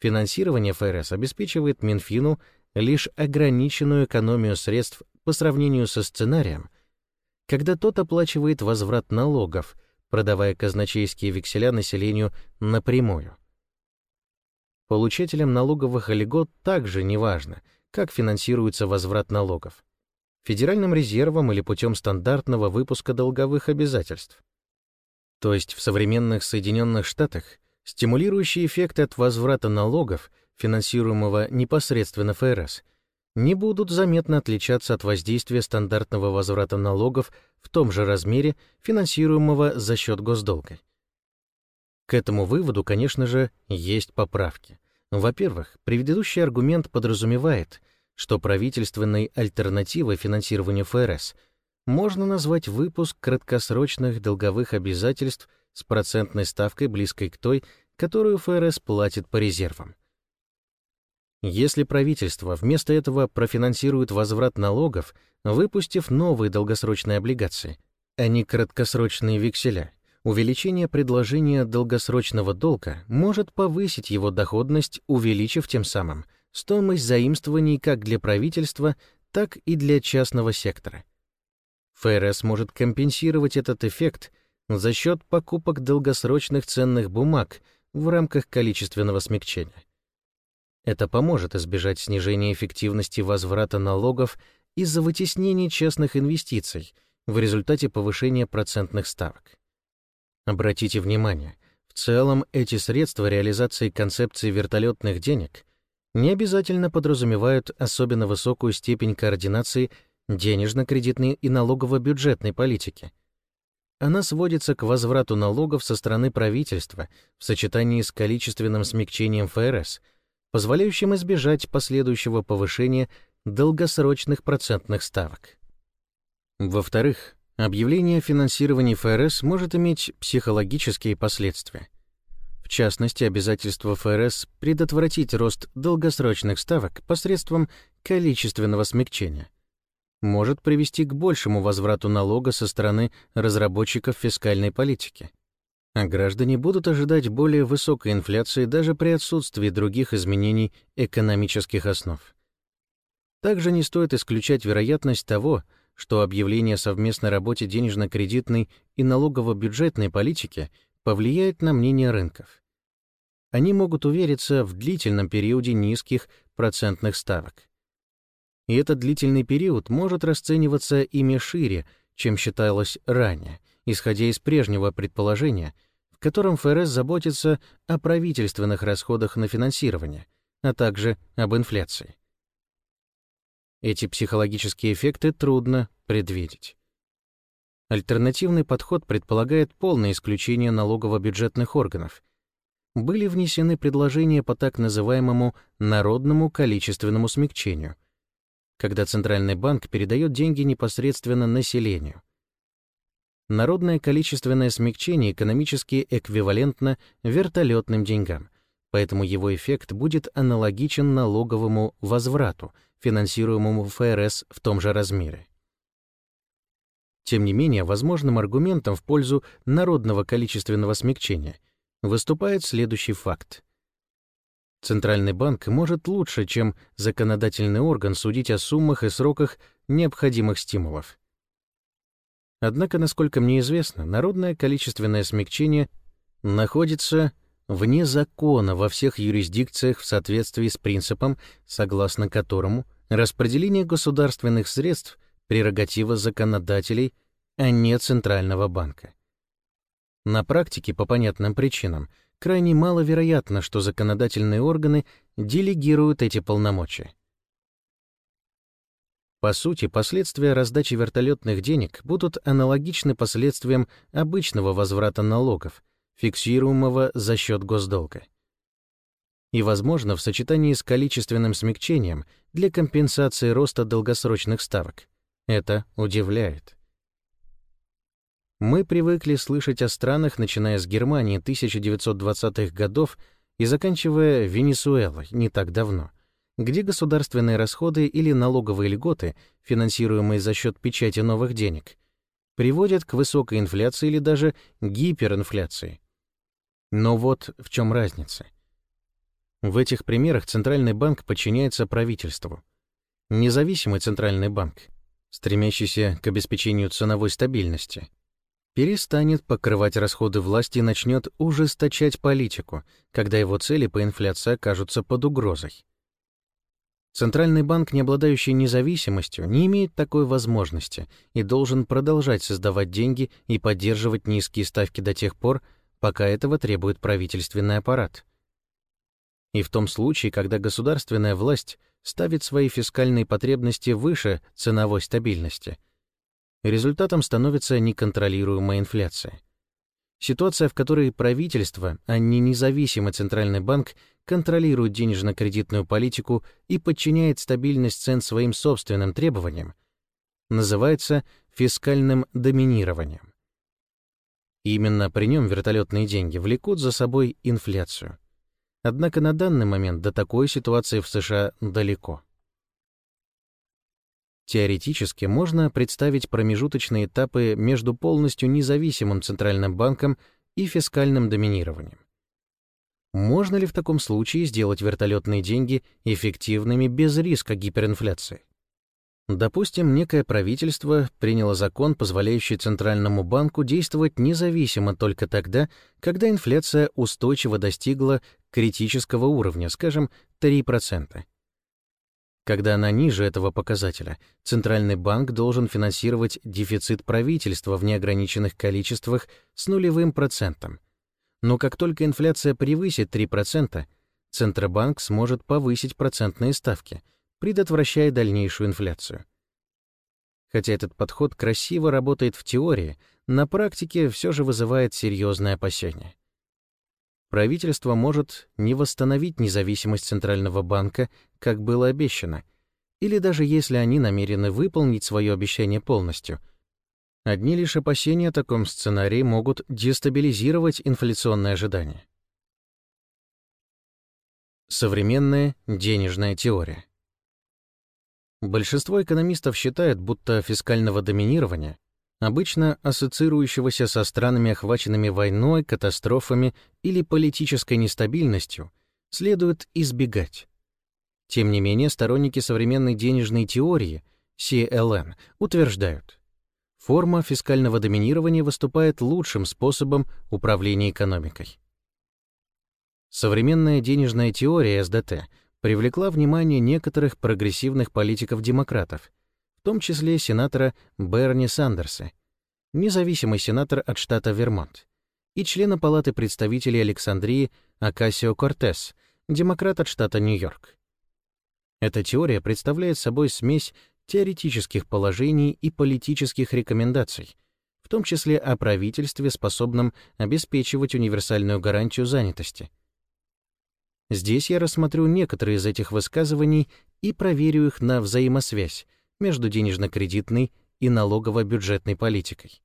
финансирование ФРС обеспечивает Минфину лишь ограниченную экономию средств по сравнению со сценарием, когда тот оплачивает возврат налогов — продавая казначейские векселя населению напрямую. Получателям налоговых льгот также не важно, как финансируется возврат налогов — Федеральным резервом или путем стандартного выпуска долговых обязательств. То есть в современных Соединенных Штатах стимулирующий эффект от возврата налогов, финансируемого непосредственно ФРС, не будут заметно отличаться от воздействия стандартного возврата налогов в том же размере, финансируемого за счет госдолга. К этому выводу, конечно же, есть поправки. Во-первых, предыдущий аргумент подразумевает, что правительственной альтернативой финансированию ФРС можно назвать выпуск краткосрочных долговых обязательств с процентной ставкой, близкой к той, которую ФРС платит по резервам. Если правительство вместо этого профинансирует возврат налогов, выпустив новые долгосрочные облигации, а не краткосрочные векселя, увеличение предложения долгосрочного долга может повысить его доходность, увеличив тем самым стоимость заимствований как для правительства, так и для частного сектора. ФРС может компенсировать этот эффект за счет покупок долгосрочных ценных бумаг в рамках количественного смягчения. Это поможет избежать снижения эффективности возврата налогов из-за вытеснения частных инвестиций в результате повышения процентных ставок. Обратите внимание, в целом эти средства реализации концепции вертолетных денег не обязательно подразумевают особенно высокую степень координации денежно-кредитной и налогово-бюджетной политики. Она сводится к возврату налогов со стороны правительства в сочетании с количественным смягчением ФРС, позволяющим избежать последующего повышения долгосрочных процентных ставок. Во-вторых, объявление о финансировании ФРС может иметь психологические последствия. В частности, обязательство ФРС предотвратить рост долгосрочных ставок посредством количественного смягчения может привести к большему возврату налога со стороны разработчиков фискальной политики. А граждане будут ожидать более высокой инфляции даже при отсутствии других изменений экономических основ. Также не стоит исключать вероятность того, что объявление о совместной работе денежно-кредитной и налогово-бюджетной политики повлияет на мнение рынков. Они могут увериться в длительном периоде низких процентных ставок. И этот длительный период может расцениваться ими шире, чем считалось ранее, исходя из прежнего предположения, в котором ФРС заботится о правительственных расходах на финансирование, а также об инфляции. Эти психологические эффекты трудно предвидеть. Альтернативный подход предполагает полное исключение налогово-бюджетных органов. Были внесены предложения по так называемому народному количественному смягчению, когда Центральный банк передает деньги непосредственно населению. Народное количественное смягчение экономически эквивалентно вертолетным деньгам, поэтому его эффект будет аналогичен налоговому возврату — финансируемому ФРС в том же размере. Тем не менее, возможным аргументом в пользу народного количественного смягчения выступает следующий факт. Центральный банк может лучше, чем законодательный орган, судить о суммах и сроках необходимых стимулов. Однако, насколько мне известно, народное количественное смягчение находится вне закона во всех юрисдикциях в соответствии с принципом, согласно которому распределение государственных средств — прерогатива законодателей, а не Центрального банка. На практике, по понятным причинам, крайне маловероятно, что законодательные органы делегируют эти полномочия. По сути, последствия раздачи вертолетных денег будут аналогичны последствиям обычного возврата налогов, фиксируемого за счет госдолга. И, возможно, в сочетании с количественным смягчением для компенсации роста долгосрочных ставок. Это удивляет. Мы привыкли слышать о странах, начиная с Германии 1920-х годов и заканчивая Венесуэлой не так давно, где государственные расходы или налоговые льготы, финансируемые за счет печати новых денег, приводят к высокой инфляции или даже гиперинфляции. Но вот в чем разница. В этих примерах Центральный банк подчиняется правительству. Независимый Центральный банк, стремящийся к обеспечению ценовой стабильности, перестанет покрывать расходы власти и начнет ужесточать политику, когда его цели по инфляции окажутся под угрозой. Центральный банк, не обладающий независимостью, не имеет такой возможности и должен продолжать создавать деньги и поддерживать низкие ставки до тех пор, пока этого требует правительственный аппарат. И в том случае, когда государственная власть ставит свои фискальные потребности выше ценовой стабильности, результатом становится неконтролируемая инфляция. Ситуация, в которой правительство, а не независимый центральный банк, контролирует денежно-кредитную политику и подчиняет стабильность цен своим собственным требованиям, называется фискальным доминированием. Именно при нем вертолетные деньги влекут за собой инфляцию. Однако на данный момент до такой ситуации в США далеко. Теоретически можно представить промежуточные этапы между полностью независимым центральным банком и фискальным доминированием. Можно ли в таком случае сделать вертолетные деньги эффективными без риска гиперинфляции? Допустим, некое правительство приняло закон, позволяющий Центральному банку действовать независимо только тогда, когда инфляция устойчиво достигла критического уровня, скажем, 3%. Когда она ниже этого показателя, Центральный банк должен финансировать дефицит правительства в неограниченных количествах с нулевым процентом. Но как только инфляция превысит 3%, Центробанк сможет повысить процентные ставки — предотвращая дальнейшую инфляцию. Хотя этот подход красиво работает в теории, на практике все же вызывает серьезные опасения. Правительство может не восстановить независимость Центрального банка, как было обещано, или даже если они намерены выполнить свое обещание полностью. Одни лишь опасения о таком сценарии могут дестабилизировать инфляционные ожидания. Современная денежная теория Большинство экономистов считают, будто фискального доминирования, обычно ассоциирующегося со странами, охваченными войной, катастрофами или политической нестабильностью, следует избегать. Тем не менее, сторонники современной денежной теории, CLN, утверждают, форма фискального доминирования выступает лучшим способом управления экономикой. Современная денежная теория СДТ привлекла внимание некоторых прогрессивных политиков-демократов, в том числе сенатора Берни Сандерса, независимый сенатор от штата Вермонт, и члена Палаты представителей Александрии Акасио Кортес, демократ от штата Нью-Йорк. Эта теория представляет собой смесь теоретических положений и политических рекомендаций, в том числе о правительстве, способном обеспечивать универсальную гарантию занятости — Здесь я рассмотрю некоторые из этих высказываний и проверю их на взаимосвязь между денежно-кредитной и налогово-бюджетной политикой.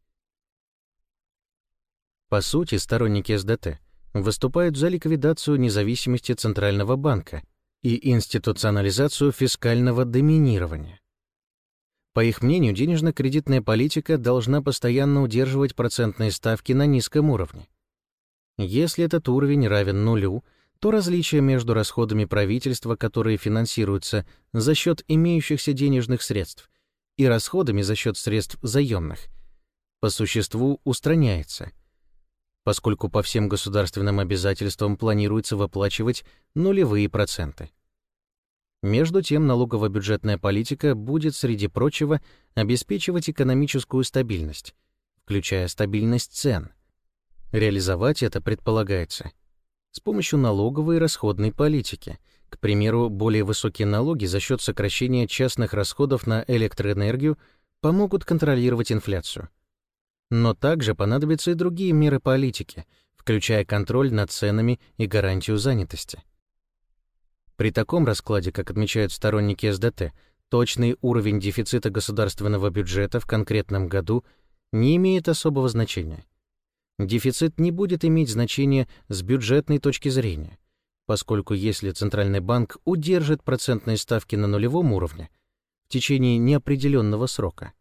По сути, сторонники СДТ выступают за ликвидацию независимости Центрального банка и институционализацию фискального доминирования. По их мнению, денежно-кредитная политика должна постоянно удерживать процентные ставки на низком уровне. Если этот уровень равен нулю, то различие между расходами правительства, которые финансируются за счет имеющихся денежных средств, и расходами за счет средств заемных, по существу устраняется, поскольку по всем государственным обязательствам планируется выплачивать нулевые проценты. Между тем, налогово-бюджетная политика будет, среди прочего, обеспечивать экономическую стабильность, включая стабильность цен. Реализовать это предполагается – с помощью налоговой и расходной политики. К примеру, более высокие налоги за счет сокращения частных расходов на электроэнергию помогут контролировать инфляцию. Но также понадобятся и другие меры политики, включая контроль над ценами и гарантию занятости. При таком раскладе, как отмечают сторонники СДТ, точный уровень дефицита государственного бюджета в конкретном году не имеет особого значения дефицит не будет иметь значения с бюджетной точки зрения, поскольку если Центральный банк удержит процентные ставки на нулевом уровне в течение неопределенного срока,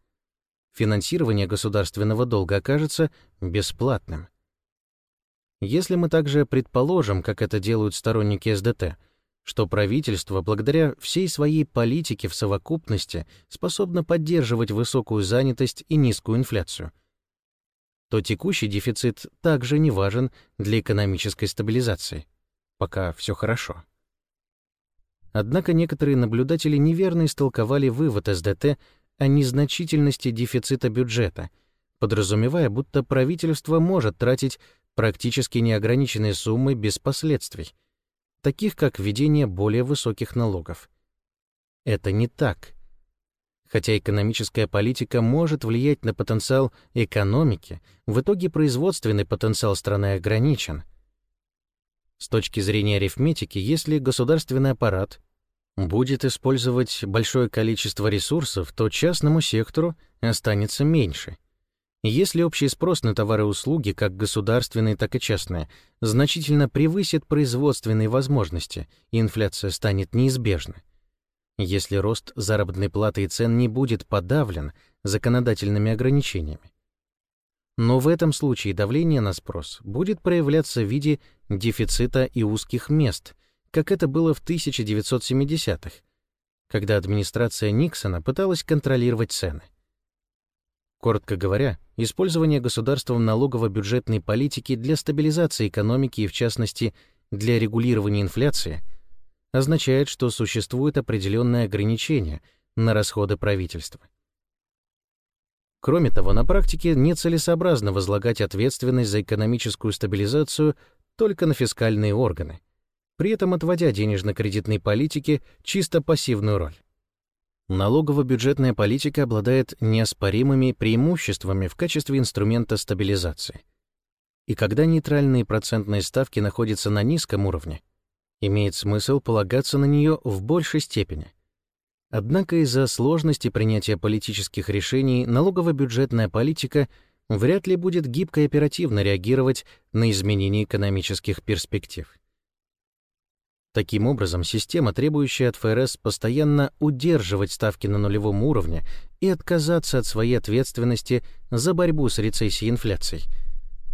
финансирование государственного долга окажется бесплатным. Если мы также предположим, как это делают сторонники СДТ, что правительство, благодаря всей своей политике в совокупности, способно поддерживать высокую занятость и низкую инфляцию – то текущий дефицит также не важен для экономической стабилизации. Пока все хорошо. Однако некоторые наблюдатели неверно истолковали вывод СДТ о незначительности дефицита бюджета, подразумевая, будто правительство может тратить практически неограниченные суммы без последствий, таких как введение более высоких налогов. Это не так. Хотя экономическая политика может влиять на потенциал экономики, в итоге производственный потенциал страны ограничен. С точки зрения арифметики, если государственный аппарат будет использовать большое количество ресурсов, то частному сектору останется меньше. Если общий спрос на товары и услуги, как государственные, так и частные, значительно превысит производственные возможности, инфляция станет неизбежна если рост заработной платы и цен не будет подавлен законодательными ограничениями. Но в этом случае давление на спрос будет проявляться в виде дефицита и узких мест, как это было в 1970-х, когда администрация Никсона пыталась контролировать цены. Коротко говоря, использование государством налогово-бюджетной политики для стабилизации экономики и, в частности, для регулирования инфляции означает, что существует определенное ограничение на расходы правительства. Кроме того, на практике нецелесообразно возлагать ответственность за экономическую стабилизацию только на фискальные органы, при этом отводя денежно-кредитной политике чисто пассивную роль. Налогово-бюджетная политика обладает неоспоримыми преимуществами в качестве инструмента стабилизации. И когда нейтральные процентные ставки находятся на низком уровне, имеет смысл полагаться на нее в большей степени. Однако из-за сложности принятия политических решений налогово-бюджетная политика вряд ли будет гибко и оперативно реагировать на изменения экономических перспектив. Таким образом, система, требующая от ФРС постоянно удерживать ставки на нулевом уровне и отказаться от своей ответственности за борьбу с рецессией и инфляцией,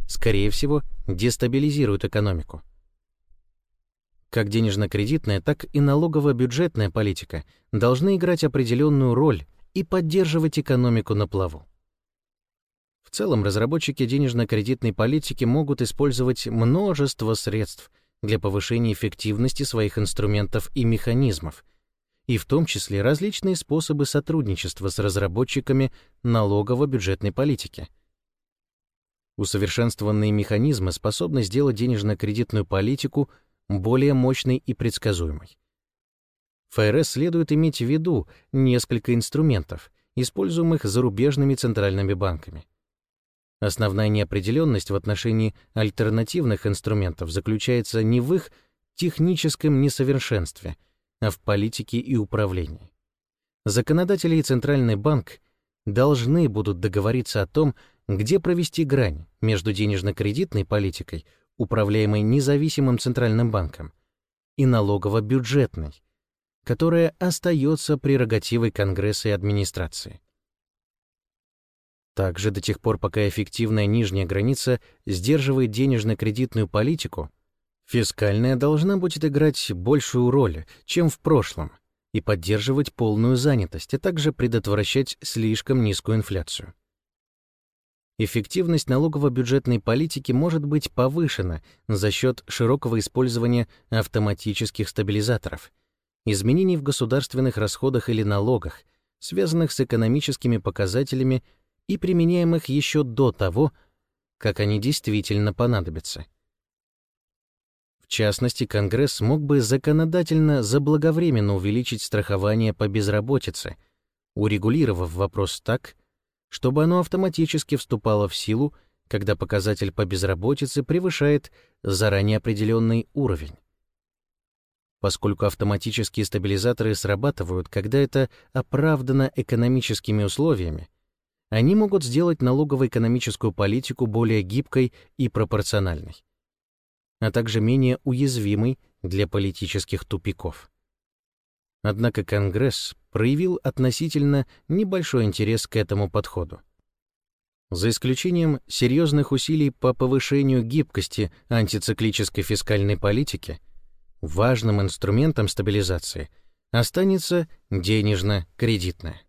скорее всего, дестабилизирует экономику. Как денежно-кредитная, так и налогово-бюджетная политика должны играть определенную роль и поддерживать экономику на плаву. В целом, разработчики денежно-кредитной политики могут использовать множество средств для повышения эффективности своих инструментов и механизмов, и в том числе различные способы сотрудничества с разработчиками налогово-бюджетной политики. Усовершенствованные механизмы способны сделать денежно-кредитную политику – более мощной и предсказуемой. ФРС следует иметь в виду несколько инструментов, используемых зарубежными центральными банками. Основная неопределенность в отношении альтернативных инструментов заключается не в их техническом несовершенстве, а в политике и управлении. Законодатели и Центральный банк должны будут договориться о том, где провести грань между денежно-кредитной политикой — управляемой независимым Центральным банком, и налогово-бюджетной, которая остается прерогативой Конгресса и администрации. Также до тех пор, пока эффективная нижняя граница сдерживает денежно-кредитную политику, фискальная должна будет играть большую роль, чем в прошлом, и поддерживать полную занятость, а также предотвращать слишком низкую инфляцию эффективность налогово-бюджетной политики может быть повышена за счет широкого использования автоматических стабилизаторов, изменений в государственных расходах или налогах, связанных с экономическими показателями и применяемых еще до того, как они действительно понадобятся. В частности, Конгресс мог бы законодательно заблаговременно увеличить страхование по безработице, урегулировав вопрос так, чтобы оно автоматически вступало в силу, когда показатель по безработице превышает заранее определенный уровень. Поскольку автоматические стабилизаторы срабатывают, когда это оправдано экономическими условиями, они могут сделать налогово-экономическую политику более гибкой и пропорциональной, а также менее уязвимой для политических тупиков. Однако Конгресс проявил относительно небольшой интерес к этому подходу. За исключением серьезных усилий по повышению гибкости антициклической фискальной политики, важным инструментом стабилизации останется денежно-кредитная.